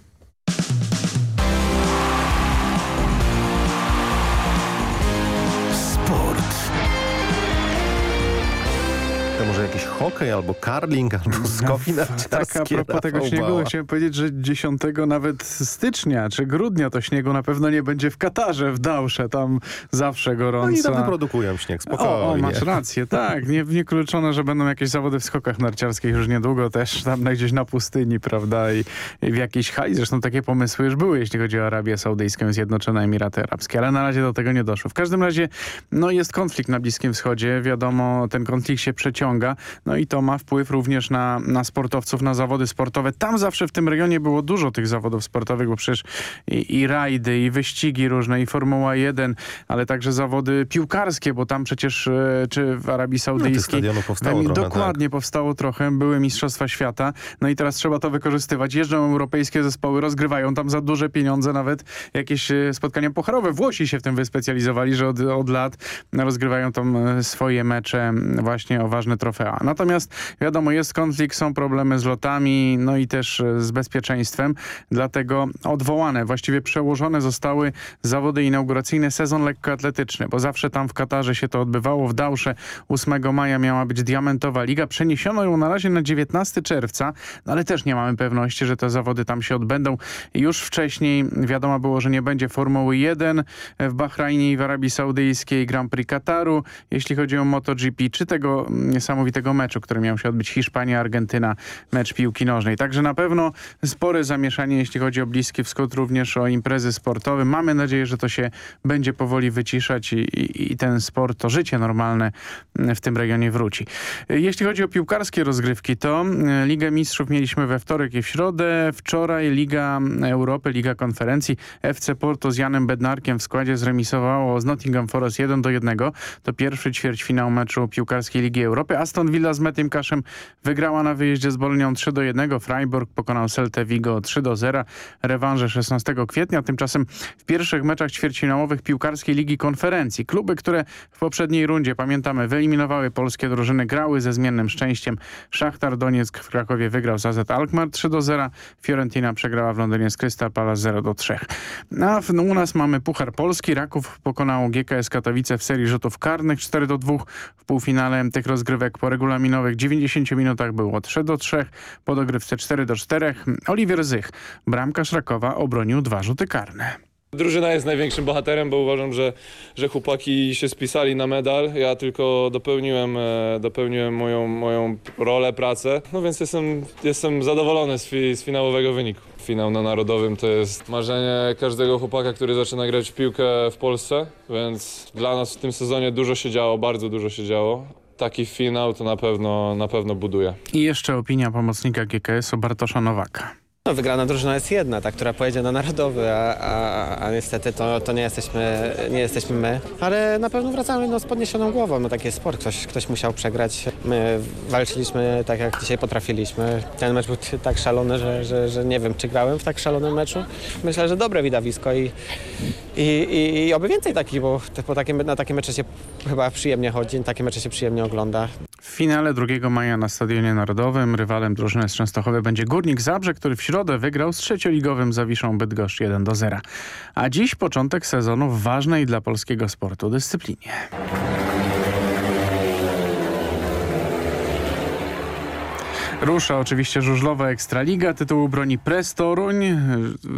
To może jakiś hokej, albo karling, albo skoki narciarskie. Tak, a propos tego śniegu, chciałem powiedzieć, że 10 nawet stycznia czy grudnia to śniegu na pewno nie będzie w Katarze, w Dausze, tam zawsze gorąco. No i tam wyprodukują śnieg, spokojnie. O, o masz rację, tak. Nie, niekluczone, że będą jakieś zawody w skokach narciarskich już niedługo też tam gdzieś na pustyni, prawda, i, i w jakiejś hali. Zresztą takie pomysły już były, jeśli chodzi o Arabię Saudyjską i Zjednoczone Emiraty Arabskie, ale na razie do tego nie doszło. W każdym razie, no jest konflikt na Bliskim Wschodzie, wiadomo, ten konflikt się przeciąga, no i to ma wpływ również na, na sportowców, na zawody sportowe. Tam zawsze w tym rejonie było dużo tych zawodów sportowych, bo przecież i, i rajdy, i wyścigi różne, i Formuła 1, ale także zawody piłkarskie, bo tam przecież e, czy w Arabii Saudyjskiej no, powstało trochę, dokładnie tak. powstało trochę, były Mistrzostwa Świata, no i teraz trzeba to wykorzystywać. Jeżdżą europejskie zespoły, rozgrywają tam za duże pieniądze nawet jakieś e, spotkania pocharowe. Włosi się w tym wyspecjalizowali, że od, od lat rozgrywają tam e, swoje mecze właśnie o ważne trofea. Natomiast wiadomo, jest konflikt, są problemy z lotami, no i też z bezpieczeństwem, dlatego odwołane, właściwie przełożone zostały zawody inauguracyjne, sezon lekkoatletyczny, bo zawsze tam w Katarze się to odbywało. W Dausze 8 maja miała być Diamentowa Liga. Przeniesiono ją na razie na 19 czerwca, no ale też nie mamy pewności, że te zawody tam się odbędą. Już wcześniej wiadomo było, że nie będzie Formuły 1 w Bahrajnie i w Arabii Saudyjskiej, Grand Prix Kataru, jeśli chodzi o MotoGP, czy tego niesamowitego meczu, który miał się odbyć Hiszpania-Argentyna, mecz piłki nożnej. Także na pewno spore zamieszanie, jeśli chodzi o Bliski Wschód, również o imprezy sportowe. Mamy nadzieję, że to się będzie powoli wyciszać i, i, i ten sport, to życie normalne w tym regionie wróci. Jeśli chodzi o piłkarskie rozgrywki, to e, Ligę Mistrzów mieliśmy we wtorek i w środę. Wczoraj Liga Europy, Liga Konferencji. FC Porto z Janem Bednarkiem w składzie zremisowało z Nottingham Forest 1 do 1. To pierwszy ćwierćfinał meczu piłkarskiej Ligi Europy. Aston Villa z Metim Kaszem wygrała na wyjeździe z Bolonią 3 do 1. Freiburg pokonał Celta Vigo 3 do 0. Rewanże 16 kwietnia. Tymczasem w pierwszych meczach ćwierćfinałowych piłkarskiej Ligi Konferencji. Kluby, które w poprzedniej rundzie, pamiętamy, wyeliminowały polskie drużyny, grały ze zmiennym szczęściem. Szachtar Donieck w Krakowie wygrał z AZ Alkmaar 3 do 0. Fiorentina przegrała w Londynie z Crystal Palace 0 do 3. A w, no, u nas mamy Puchar Polski. Raków pokonał GKS Katowice w serii rzutów karnych 4 do 2. W półfinale tych rozgrywek po regulaminowych 90 minutach było 3 do 3. Po dogrywce 4 do 4. Oliwier Zych, bramkarz Rakowa, obronił dwa rzuty karne. Drużyna jest największym bohaterem, bo uważam, że, że chłopaki się spisali na medal. Ja tylko dopełniłem, e, dopełniłem moją, moją rolę, pracę. No więc jestem, jestem zadowolony z, fi, z finałowego wyniku. Finał na Narodowym to jest marzenie każdego chłopaka, który zaczyna grać w piłkę w Polsce, więc dla nas w tym sezonie dużo się działo, bardzo dużo się działo. Taki finał to na pewno, na pewno buduje. I jeszcze opinia pomocnika GKS-u Bartosza Nowaka. No, wygrana drużyna jest jedna, ta, która pojedzie na narodowy, a, a, a niestety to, to nie, jesteśmy, nie jesteśmy my. Ale na pewno wracamy no, z podniesioną głową. No, taki jest sport, ktoś, ktoś musiał przegrać. My walczyliśmy tak, jak dzisiaj potrafiliśmy. Ten mecz był tak szalony, że, że, że nie wiem, czy grałem w tak szalonym meczu. Myślę, że dobre widowisko i, i, i, i oby więcej takich, bo po takim, na takie mecze się chyba przyjemnie chodzi, takie mecze się przyjemnie ogląda. W finale 2 maja na Stadionie Narodowym rywalem drużyny z Częstochowy będzie Górnik Zabrze, który w środę wygrał z trzecioligowym Zawiszą Bydgoszcz 1 do 0. A dziś początek sezonu w ważnej dla polskiego sportu dyscyplinie. Rusza oczywiście żużlowa Ekstraliga, tytułu broni Pres Toruń.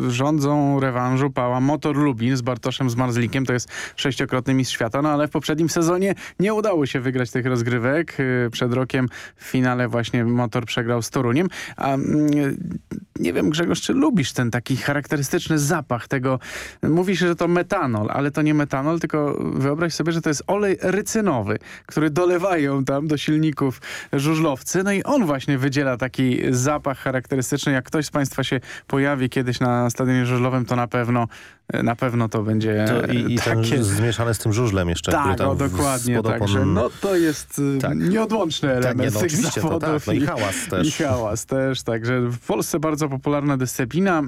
Rządzą rewanżu pała Motor Lubin z Bartoszem Zmarzlikiem, to jest sześciokrotny mistrz świata, no ale w poprzednim sezonie nie udało się wygrać tych rozgrywek. Przed rokiem w finale właśnie Motor przegrał z Toruniem. A mm, nie wiem Grzegorz, czy lubisz ten taki charakterystyczny zapach tego, mówi się, że to metanol, ale to nie metanol, tylko wyobraź sobie, że to jest olej rycynowy, który dolewają tam do silników żużlowcy, no i on właśnie wydziela taki zapach charakterystyczny. Jak ktoś z Państwa się pojawi kiedyś na stadionie żużlowym, to na pewno na pewno to będzie to i, i takie... zmieszane z tym żużlem jeszcze. Tak, który tam o, dokładnie. Także no to jest tak. nieodłączny element tak, nie, no, tych zawodów. To tak. No i hałas też. I hałas też, także w Polsce bardzo popularna dyscyplina.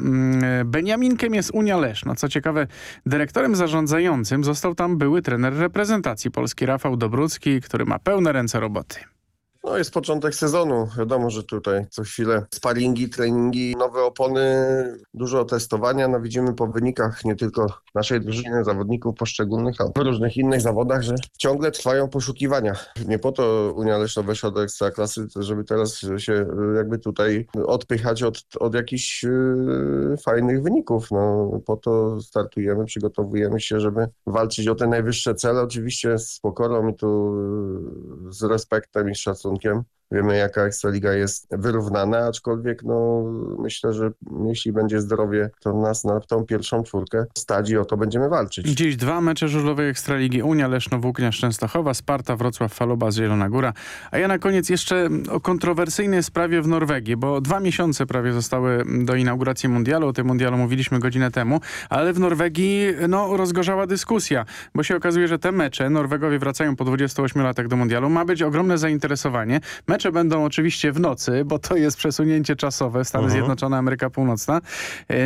Beniaminkiem jest Unia Leszno. Co ciekawe, dyrektorem zarządzającym został tam były trener reprezentacji Polski Rafał Dobrucki, który ma pełne ręce roboty. No jest początek sezonu. Wiadomo, że tutaj co chwilę sparingi, treningi, nowe opony, dużo testowania. No widzimy po wynikach nie tylko naszej drużyny, zawodników poszczególnych, ale w różnych innych zawodach, że ciągle trwają poszukiwania. Nie po to Unia Leszno weszła do Ekstraklasy, żeby teraz się jakby tutaj odpychać od, od jakichś yy, fajnych wyników. No po to startujemy, przygotowujemy się, żeby walczyć o te najwyższe cele. Oczywiście z pokorą i tu yy, z respektem i szacunkiem szacunkiem. Wiemy, jaka Ekstraliga jest wyrównana, aczkolwiek no, myślę, że jeśli będzie zdrowie, to nas na tą pierwszą czwórkę stadzi o to będziemy walczyć. Dziś dwa mecze żużlowej Ekstraligi. Unia Leszno, Włóknia Częstochowa, Sparta, Wrocław, Faloba, Zielona Góra. A ja na koniec jeszcze o kontrowersyjnej sprawie w Norwegii, bo dwa miesiące prawie zostały do inauguracji mundialu. O tym mundialu mówiliśmy godzinę temu, ale w Norwegii no, rozgorzała dyskusja, bo się okazuje, że te mecze, Norwegowie wracają po 28 latach do mundialu, ma być ogromne zainteresowanie. Mecze będą oczywiście w nocy, bo to jest przesunięcie czasowe, Stany uh -huh. Zjednoczone, Ameryka Północna.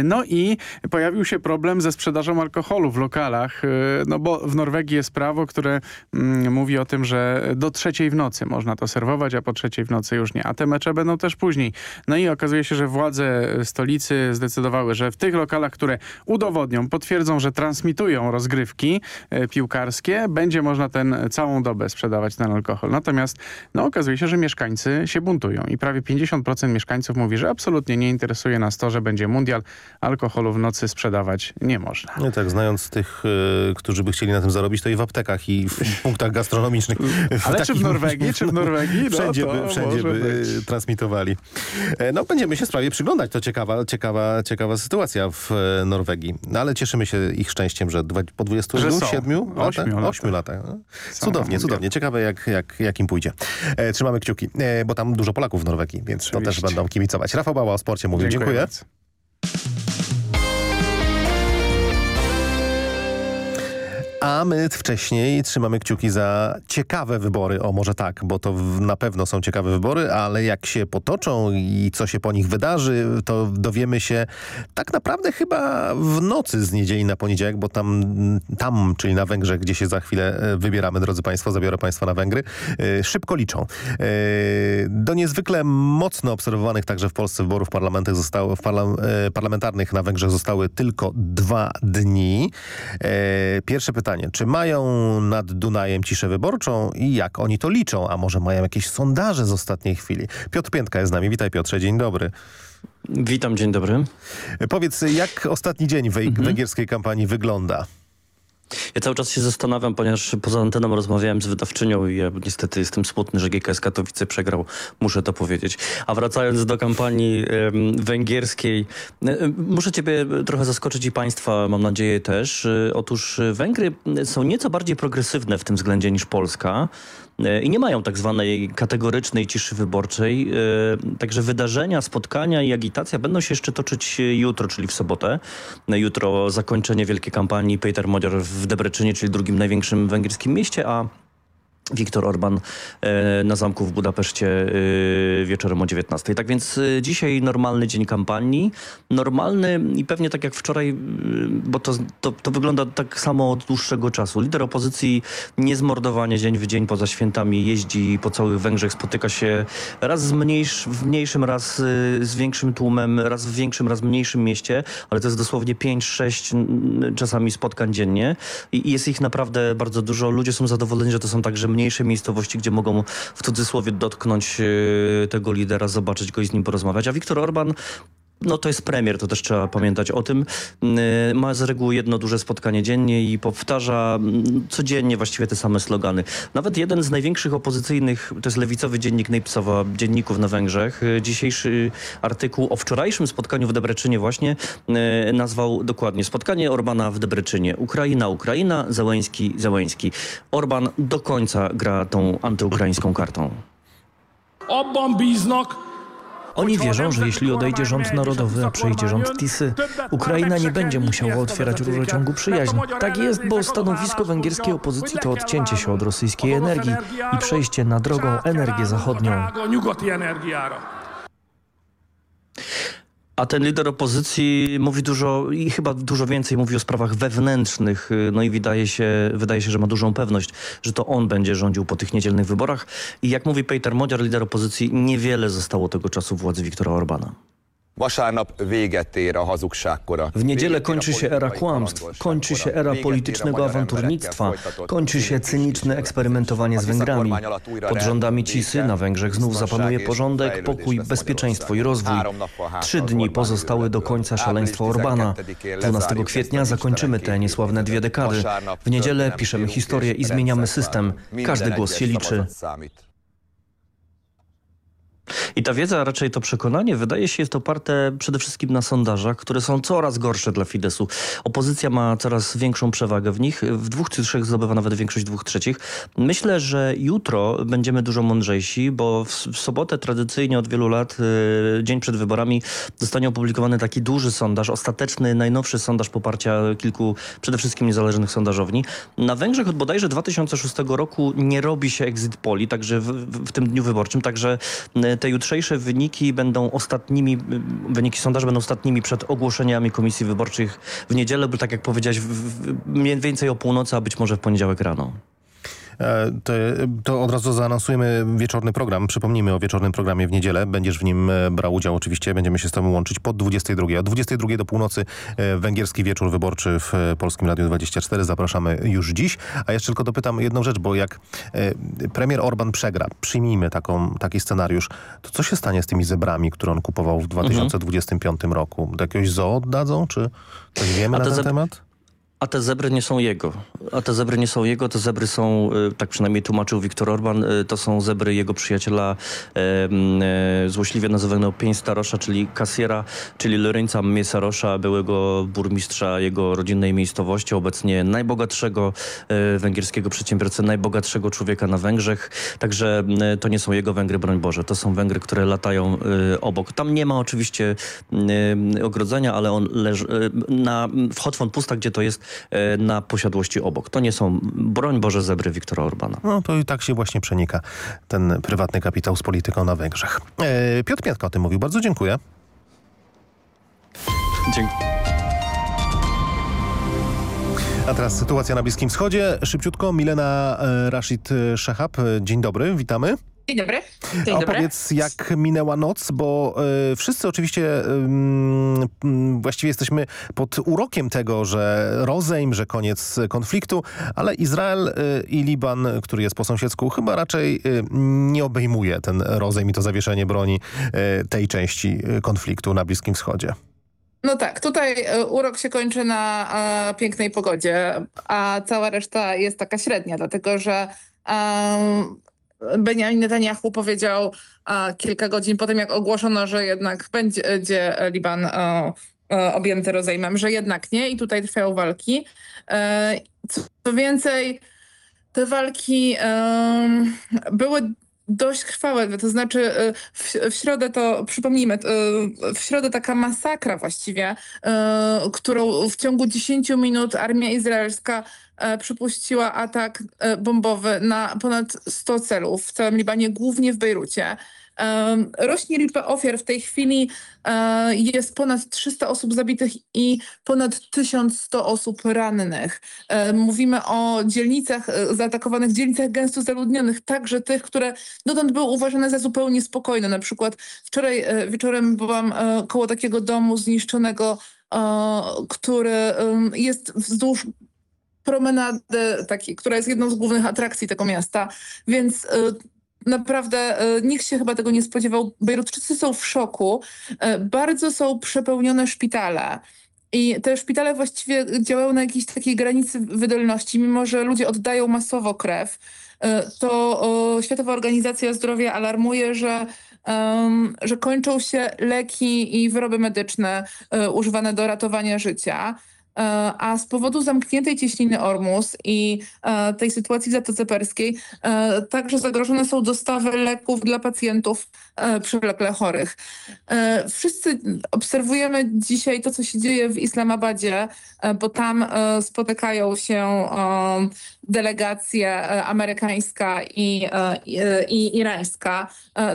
No i pojawił się problem ze sprzedażą alkoholu w lokalach, no bo w Norwegii jest prawo, które mm, mówi o tym, że do trzeciej w nocy można to serwować, a po trzeciej w nocy już nie. A te mecze będą też później. No i okazuje się, że władze stolicy zdecydowały, że w tych lokalach, które udowodnią, potwierdzą, że transmitują rozgrywki e, piłkarskie, będzie można ten całą dobę sprzedawać ten alkohol. Natomiast no, okazuje się, że mieszkańcy się buntują i prawie 50% mieszkańców mówi, że absolutnie nie interesuje nas to, że będzie mundial. Alkoholu w nocy sprzedawać nie można. No tak, znając tych, y, którzy by chcieli na tym zarobić, to i w aptekach i w [LAUGHS] punktach gastronomicznych. W Ale czy w Norwegii? Czy w Norwegii? No, wszędzie by, wszędzie by być. transmitowali. No będziemy się sprawie przyglądać. To ciekawa, ciekawa, ciekawa sytuacja w Norwegii. No, ale cieszymy się ich szczęściem, że po 27 latach? 8 latach. Cudownie, cudownie. Ciekawe jak, jak, jak im pójdzie. E, trzymamy kciuki. E, bo tam dużo Polaków w Norwegii, więc Oczywiście. to też będą kibicować. Rafał Bała o sporcie mówił. Dziękuję. Dziękuję. A my wcześniej trzymamy kciuki za ciekawe wybory. O, może tak, bo to na pewno są ciekawe wybory, ale jak się potoczą i co się po nich wydarzy, to dowiemy się tak naprawdę chyba w nocy z niedzieli na poniedziałek, bo tam, tam czyli na Węgrzech, gdzie się za chwilę e, wybieramy, drodzy Państwo, zabiorę Państwa na Węgry, e, szybko liczą. E, do niezwykle mocno obserwowanych także w Polsce wyborów zostało, parla, parlamentarnych na Węgrzech zostały tylko dwa dni. Pierwsze pytanie pytanie, czy mają nad Dunajem ciszę wyborczą i jak oni to liczą? A może mają jakieś sondaże z ostatniej chwili? Piotr Piętka jest z nami. Witaj Piotrze, dzień dobry. Witam, dzień dobry. Powiedz, jak ostatni dzień mhm. węgierskiej kampanii wygląda? Ja cały czas się zastanawiam, ponieważ poza anteną rozmawiałem z wydawczynią i ja niestety jestem smutny, że GKS Katowice przegrał, muszę to powiedzieć. A wracając do kampanii węgierskiej, muszę ciebie trochę zaskoczyć i państwa, mam nadzieję też. Otóż Węgry są nieco bardziej progresywne w tym względzie niż Polska i nie mają tak zwanej kategorycznej ciszy wyborczej. Także wydarzenia, spotkania i agitacja będą się jeszcze toczyć jutro, czyli w sobotę. Jutro zakończenie wielkiej kampanii Peter Modior w Debreczynie, czyli drugim największym węgierskim mieście, a Viktor Orban e, na zamku w Budapeszcie e, wieczorem o 19. Tak więc e, dzisiaj normalny dzień kampanii. Normalny i pewnie tak jak wczoraj, bo to, to, to wygląda tak samo od dłuższego czasu. Lider opozycji niezmordowanie dzień w dzień poza świętami jeździ po całych Węgrzech, spotyka się raz z mniejsz, w mniejszym, raz z większym tłumem, raz w większym, raz w mniejszym mieście, ale to jest dosłownie 5-6 czasami spotkań dziennie i jest ich naprawdę bardzo dużo. Ludzie są zadowoleni, że to są także mniejsze miejscowości, gdzie mogą w cudzysłowie dotknąć e, tego lidera, zobaczyć go i z nim porozmawiać. A Viktor Orban no to jest premier, to też trzeba pamiętać o tym. Yy, Ma z reguły jedno duże spotkanie dziennie i powtarza mm, codziennie właściwie te same slogany. Nawet jeden z największych opozycyjnych, to jest lewicowy dziennik Nejpsowa, dzienników na Węgrzech, yy, dzisiejszy artykuł o wczorajszym spotkaniu w Debreczynie właśnie yy, nazwał dokładnie spotkanie Orbana w Debreczynie. Ukraina, Ukraina, Zełęński, Zełęński. Orban do końca gra tą antyukraińską kartą. Abban bíznak, Oni wierzą, że jeśli odejdzie rząd narodowy, a przyjdzie rząd Tisy, Ukraina nie będzie musiała otwierać rurociągu przyjaźń. Tak jest, bo stanowisko węgierskiej opozycji to odcięcie się od rosyjskiej energii i przejście na drogą energię zachodnią. A ten lider opozycji mówi dużo i chyba dużo więcej mówi o sprawach wewnętrznych. No i wydaje się, wydaje się, że ma dużą pewność, że to on będzie rządził po tych niedzielnych wyborach. I jak mówi Peter Modziar, lider opozycji, niewiele zostało tego czasu władzy Viktora Orbana. W niedzielę kończy się era kłamstw, kończy się era politycznego awanturnictwa, kończy się cyniczne eksperymentowanie z Węgrami. Pod rządami Cisy na Węgrzech znów zapanuje porządek, pokój, bezpieczeństwo i rozwój. Trzy dni pozostały do końca szaleństwa Orbana. 12 kwietnia zakończymy te niesławne dwie dekady. W niedzielę piszemy historię i zmieniamy system. Każdy głos się liczy. I ta wiedza, a raczej to przekonanie, wydaje się jest oparte przede wszystkim na sondażach, które są coraz gorsze dla Fidesu. Opozycja ma coraz większą przewagę w nich. W dwóch czy trzech zdobywa nawet większość dwóch trzecich. Myślę, że jutro będziemy dużo mądrzejsi, bo w, sobotę tradycyjnie od wielu lat, yy, dzień przed wyborami, zostanie opublikowany taki duży sondaż, ostateczny, najnowszy sondaż poparcia kilku, przede wszystkim niezależnych sondażowni. Na Węgrzech od bodajże 2006 roku nie robi się exit poli, także w, w, w tym dniu wyborczym, także yy, te jutrzejsze wyniki będą ostatnimi, wyniki sondaży będą ostatnimi przed ogłoszeniami komisji wyborczych w niedzielę, bo tak jak powiedziałeś, w, w, mniej więcej o północy, a być może w poniedziałek rano. E, To, to od razu zaanonsujemy wieczorny program. Przypomnijmy o wieczornym programie w niedzielę. Będziesz w nim e, brał udział oczywiście. Będziemy się z tobą łączyć po 22. Od 22 do północy e, węgierski wieczór wyborczy w Polskim Radiu 24. Zapraszamy już dziś. A jeszcze tylko dopytam jedną rzecz, bo jak premier Orban przegra, przyjmijmy taką, taki scenariusz, to co się stanie z tymi zebrami, które on kupował w 2025 roku? Do jakiegoś zoo oddadzą? Czy coś wiemy A na te ten temat? A te zebry nie są jego. A te zebry nie są jego, te zebry są, y, tak przynajmniej tłumaczył Viktor Orban, y, to są zebry jego przyjaciela em, e, złośliwie nazywanego Pień Starosza, czyli kasiera, czyli Lorenza Miesarosza, byłego burmistrza jego rodzinnej miejscowości, obecnie najbogatszego e, węgierskiego przedsiębiorcy, najbogatszego człowieka na Węgrzech. Także e, to nie są jego Węgry, broń Boże. To są Węgry, które latają e, obok. Tam nie ma oczywiście e, ogrodzenia, ale on leży e, na, w Hotfon Pusta, gdzie to jest e, na posiadłości obok. To nie są, broń Boże, zebry Viktora Orbana. No to i tak się właśnie przenika ten prywatny kapitał z polityką na Węgrzech. E, Piotr Piatka o tym mówił. Bardzo dziękuję. Dziękuję. A teraz sytuacja na Bliskim Wschodzie. Szybciutko Milena e, Rashid e, Szehab. E, Dzień dobry, witamy. Dzień dobry. Dzień dobry. Opowiedz, jak minęła noc, bo e, wszyscy oczywiście mm, mm, właściwie jesteśmy pod urokiem tego, że rozejm, że koniec konfliktu, ale Izrael e, i Liban, który jest po sąsiedzku, chyba raczej e, nie obejmuje ten rozejm i to zawieszenie broni e, tej części konfliktu na Bliskim Wschodzie. No tak, tutaj urok się kończy na pięknej pogodzie, a cała reszta jest taka średnia, dlatego że um, Benjamin Netanyahu powiedział e, kilka godzin po tym, jak ogłoszono, że jednak będzie, Liban e, e, objęty rozejmem, że jednak nie i tutaj trwają walki. E, co więcej, te walki em, były dość krwawe, to znaczy e, w, w środę to, przypomnijmy, e, w środę taka masakra właściwie, e, którą w ciągu 10 minut armia izraelska e, przypuściła atak e, bombowy na ponad 100 celów w całym Libanie, głównie w Bejrucie. Rośnie liczba ofiar. W tej chwili e, jest ponad 300 osób zabitych i ponad 1100 osób rannych. E, Mówimy o dzielnicach, e, zaatakowanych dzielnicach gęsto zaludnionych, także tych, które dotąd były uważane za zupełnie spokojne. Na przykład wczoraj e, wieczorem byłam e, koło takiego domu zniszczonego, e, który jest wzdłuż promenadę, taki, która jest jedną z głównych atrakcji tego miasta, więc naprawdę nikt się chyba tego nie spodziewał. Bejrutczycy są w szoku. Bardzo są przepełnione szpitale. I te szpitale właściwie działają na jakiejś takiej granicy wydolności, mimo że ludzie oddają masowo krew. To Światowa Organizacja Zdrowia alarmuje, że że kończą się leki i wyroby medyczne używane do ratowania życia. E, a z powodu zamkniętej cieśniny Ormus i e, tej sytuacji w Zatoce Perskiej e, także zagrożone są dostawy leków dla pacjentów przewlekle chorych. Wszyscy obserwujemy dzisiaj to, co się dzieje w Islamabadzie, bo tam spotykają się delegacje amerykańska i, i, i irańska.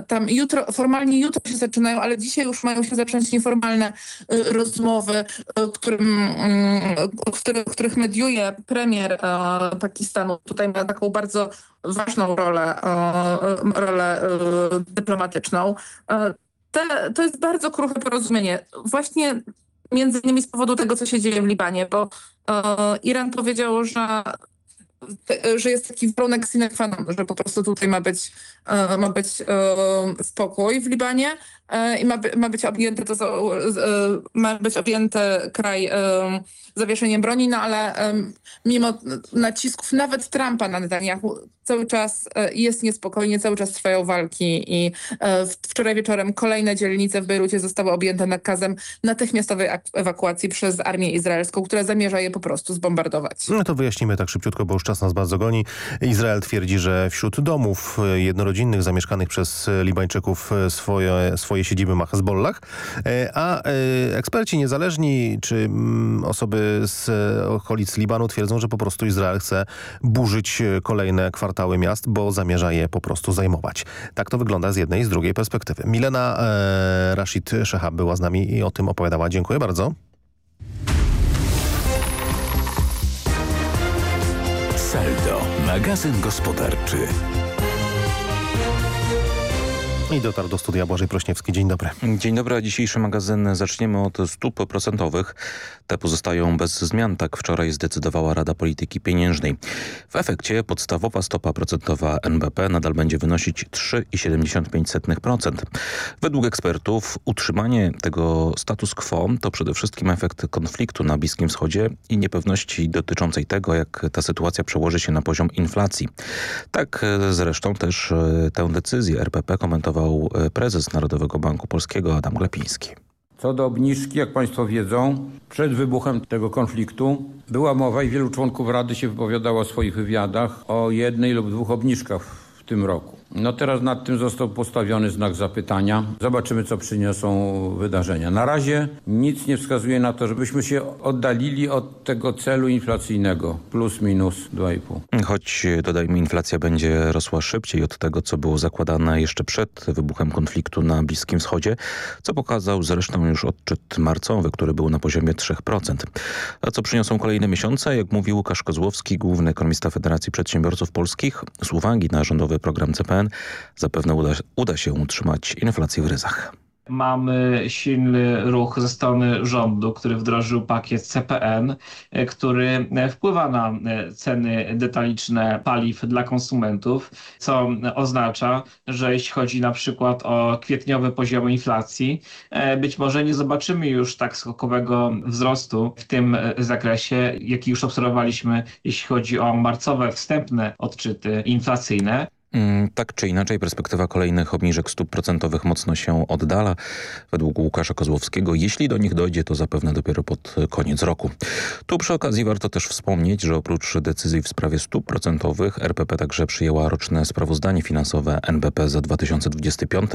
Tam jutro, formalnie jutro się zaczynają, ale dzisiaj już mają się zacząć nieformalne rozmowy, którym mm, których, których mediuje premier e, Pakistanu, tutaj ma taką bardzo ważną rolę, e, rolę e, dyplomatyczną. Te, to jest bardzo kruche porozumienie. Właśnie między innymi z powodu tego, co się dzieje w Libanie, bo Iran powiedział, że że jest taki warunek sine qua non, że po prostu tutaj ma być, ma być spokój w Libanie i ma, ma być objęty to, ma być objęty kraj zawieszeniem broni, no ale mimo nacisków nawet Trumpa na Netanyahu cały czas e, jest niespokojnie, cały czas trwają walki i e, wczoraj wieczorem kolejne dzielnice w Bejrucie zostały objęte nakazem natychmiastowej ewakuacji przez armię izraelską, która zamierza je po prostu zbombardować. No to wyjaśnimy tak szybciutko, bo już czas nas bardzo goni. Izrael twierdzi, że wśród domów e, jednorodzinnych zamieszkanych przez Libańczyków swoje, swoje siedziby ma Hezbollah, a eksperci niezależni czy mm, osoby z okolic Libanu twierdzą, że po prostu Izrael chce burzyć kolejne kwartały miast, bo zamierza je po prostu zajmować. Tak to wygląda z jednej i z drugiej perspektywy. Milena e, Rashid Szehab była z nami i o tym opowiadała. Dziękuję bardzo. Saldo, magazyn gospodarczy. I dotarł do studia Błażej Prośniewski. Dzień dobry. Dzień dobry, a dzisiejszy magazyn zaczniemy od stóp procentowych. Te pozostają bez zmian, tak wczoraj zdecydowała Rada Polityki Pieniężnej. W efekcie podstawowa stopa procentowa NBP nadal będzie wynosić 3,75%. Według ekspertów utrzymanie tego status quo to przede wszystkim efekt konfliktu na Bliskim Wschodzie i niepewności dotyczącej tego, jak ta sytuacja przełoży się na poziom inflacji. Tak zresztą też e, tę decyzję RPP komentował E, prezes Narodowego Banku Polskiego Adam Glepiński. Co do obniżki, jak Państwo wiedzą, przed wybuchem tego konfliktu była mowa i wielu członków Rady się wypowiadało w swoich wywiadach o jednej lub dwóch obniżkach w tym roku. No teraz nad tym został postawiony znak zapytania. Zobaczymy, co przyniosą wydarzenia. Na razie nic nie wskazuje na to, żebyśmy się oddalili od tego celu inflacyjnego plus minus 2,5. Choć dodajmy, inflacja będzie rosła szybciej od tego, co było zakładane jeszcze przed wybuchem konfliktu na Bliskim Wschodzie, co pokazał zresztą już odczyt marcowy, który był na poziomie 3%. A co przyniosą kolejne miesiące? Jak mówił Łukasz Kozłowski, główny ekonomista Federacji Przedsiębiorców Polskich, z uwagi na rządowy program Zapewne uda, uda się utrzymać inflację w ryzach. Mamy silny ruch ze strony rządu, który wdrożył pakiet CPN, który wpływa na ceny detaliczne paliw dla konsumentów, co oznacza, że jeśli chodzi na przykład o kwietniowy poziom inflacji, być może nie zobaczymy już tak skokowego wzrostu w tym zakresie, jaki już obserwowaliśmy, jeśli chodzi o marcowe wstępne odczyty inflacyjne. Mm, tak czy inaczej perspektywa kolejnych obniżek stóp procentowych mocno się oddala. Według Łukasza Kozłowskiego, jeśli do nich dojdzie, to zapewne dopiero pod koniec roku. Tu przy okazji warto też wspomnieć, że oprócz decyzji w sprawie stóp procentowych RPP także przyjęła roczne sprawozdanie finansowe NBP za 2025.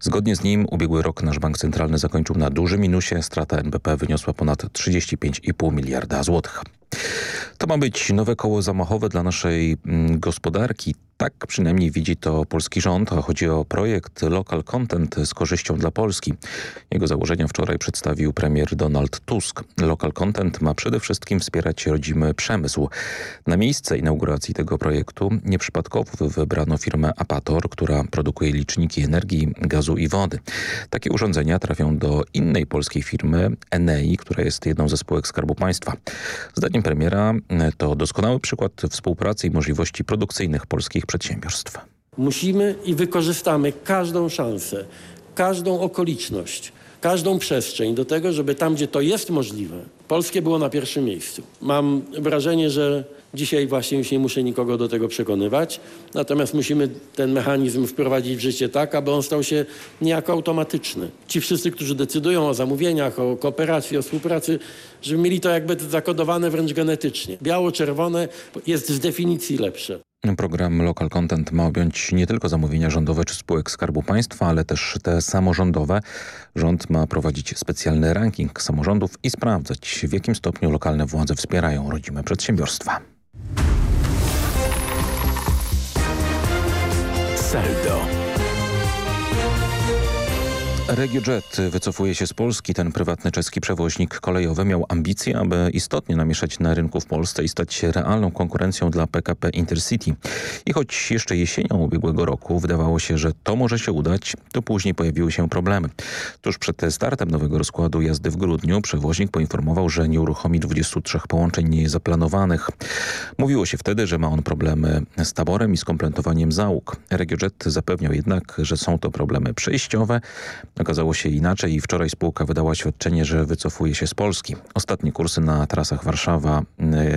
Zgodnie z nim ubiegły rok nasz bank centralny zakończył na dużym minusie. Strata NBP wyniosła ponad 35,5 miliarda złotych. To ma być nowe koło zamachowe dla naszej mm, gospodarki. Tak przynajmniej widzi to polski rząd, a chodzi o projekt Local Content z korzyścią dla Polski. Jego założenia wczoraj przedstawił premier Donald Tusk. Local Content ma przede wszystkim wspierać rodzimy przemysł. Na miejsce inauguracji tego projektu nieprzypadkowo wybrano firmę Apator, która produkuje liczniki energii, gazu i wody. Takie urządzenia trafią do innej polskiej firmy Enei, która jest jedną ze spółek Skarbu Państwa. Zdaniem premiera to doskonały przykład współpracy i możliwości produkcyjnych polskich przedsiębiorstw. Musimy i wykorzystamy każdą szansę, każdą okoliczność, każdą przestrzeń do tego, żeby tam, gdzie to jest możliwe, polskie było na pierwszym miejscu. Mam wrażenie, że dzisiaj właśnie już nie muszę nikogo do tego przekonywać, natomiast musimy ten mechanizm wprowadzić w życie tak, aby on stał się niejako automatyczny. Ci wszyscy, którzy decydują o zamówieniach, o kooperacji, o współpracy, żeby mieli to jakby zakodowane wręcz genetycznie. Biało-czerwone jest z definicji lepsze. Program Local Content ma objąć nie tylko zamówienia rządowe czy spółek Skarbu Państwa, ale też te samorządowe. Rząd ma prowadzić specjalny ranking samorządów i sprawdzać, w jakim stopniu lokalne władze wspierają rodzime przedsiębiorstwa. Saldo. RegioJet wycofuje się z Polski. Ten prywatny czeski przewoźnik kolejowy miał ambicje, aby istotnie namieszać na rynku w Polsce i stać się realną konkurencją dla PKP Intercity. I choć jeszcze jesienią ubiegłego roku wydawało się, że to może się udać, to później pojawiły się problemy. Tuż przed startem nowego rozkładu jazdy w grudniu przewoźnik poinformował, że nie uruchomi 23 połączeń niezaplanowanych. Mówiło się wtedy, że ma on problemy z taborem i z kompletowaniem załóg. RegioJet zapewniał jednak, że są to problemy przejściowe, Okazało się inaczej i wczoraj spółka wydała oświadczenie, że wycofuje się z Polski. Ostatnie kursy na trasach Warszawa,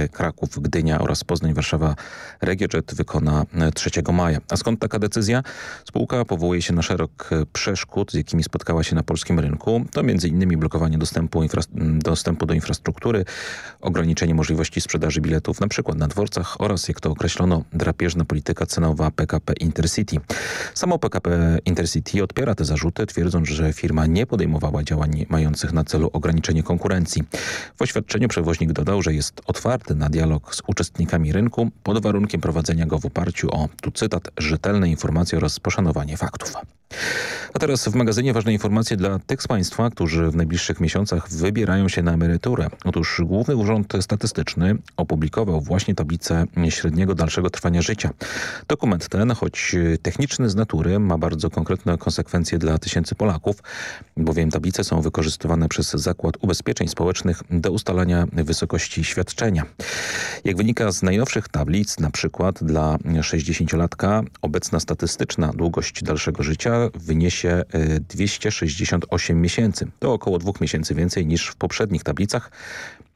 y, Kraków, Gdynia oraz Poznań-Warszawa RegioJet wykona 3 y, maja. A skąd taka decyzja? Spółka powołuje się na szereg przeszkód, z jakimi spotkała się na polskim rynku. To m.in. blokowanie dostępu, dostępu do infrastruktury, ograniczenie możliwości sprzedaży biletów na przykład na dworcach oraz, jak to określono, drapieżna polityka cenowa PKP Intercity. Samo PKP Intercity odpiera te zarzuty, twierdząc, że firma nie podejmowała działań mających na celu ograniczenie konkurencji. W oświadczeniu przewoźnik dodał, że jest otwarty na dialog z uczestnikami rynku pod warunkiem prowadzenia go w oparciu o, tu cytat, rzetelne informacje oraz poszanowanie faktów. A teraz w magazynie ważne informacje dla tych z Państwa, którzy w najbliższych miesiącach wybierają się na emeryturę. Otóż Główny Urząd Statystyczny opublikował właśnie tablicę średniego dalszego trwania życia. Dokument ten, choć techniczny z natury, ma bardzo konkretne konsekwencje dla tysięcy Polaków, bowiem tablice są wykorzystywane przez Zakład Ubezpieczeń Społecznych do ustalania wysokości świadczenia. Jak wynika z najnowszych tablic, na przykład dla 60-latka obecna statystyczna długość dalszego życia wyniesie 268 e, miesięcy. To około dwóch miesięcy więcej niż w poprzednich tablicach,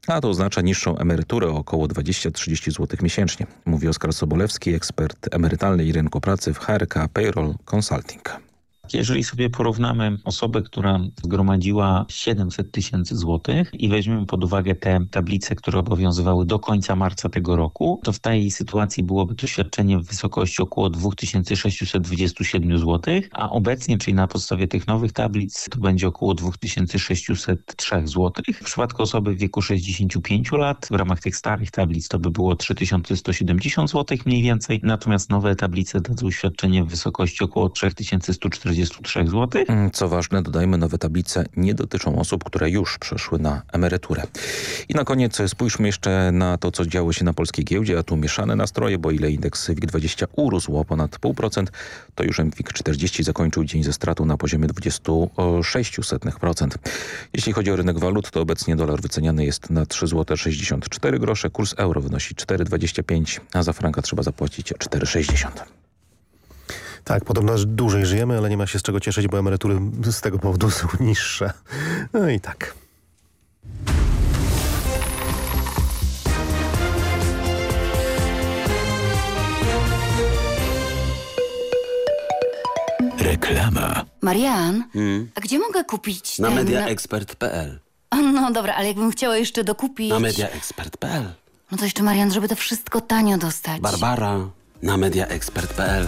a to oznacza niższą emeryturę o około 20-30 zł miesięcznie. Mówi Oskar Sobolewski, ekspert emerytalny i rynku pracy w HRK Payroll Consulting. Jeżeli sobie porównamy osobę, która zgromadziła 700 tysięcy złotych i weźmiemy pod uwagę te tablice, które obowiązywały do końca marca tego roku, to w tej sytuacji byłoby to świadczenie w wysokości około 2627 zł, a obecnie, czyli na podstawie tych nowych tablic, to będzie około 2603 zł. W przypadku osoby w wieku 65 lat, w ramach tych starych tablic to by było 3170 zł mniej więcej, natomiast nowe tablice dadzą świadczenie w wysokości około 3140 43 zł. Mm, co ważne, dodajmy, nowe tablice nie dotyczą osób, które już przeszły na emeryturę. I na koniec spójrzmy jeszcze na to, co działo się na polskiej giełdzie, a tu mieszane nastroje, bo ile indeks WIG20 urósł o ponad 0,5%, to już WIG40 zakończył dzień ze stratą na poziomie 26%. Jeśli chodzi o rynek walut, to obecnie dolar wyceniany jest na 3,64 zł kurs euro wynosi 4,25, a za franka trzeba zapłacić 4,60. Tak, podobno dłużej żyjemy, ale nie ma się z czego cieszyć, bo emerytury z tego powodu są [LAUGHS] niższe. No i tak. Reklama. Marian, hmm? a gdzie mogę kupić Na ten... mediaexpert.pl No dobra, ale jakbym chciała jeszcze dokupić... Na mediaexpert.pl No to jeszcze Marian, żeby to wszystko tanio dostać. Barbara. Na mediaexpert.pl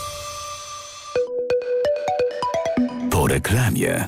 Reklamie.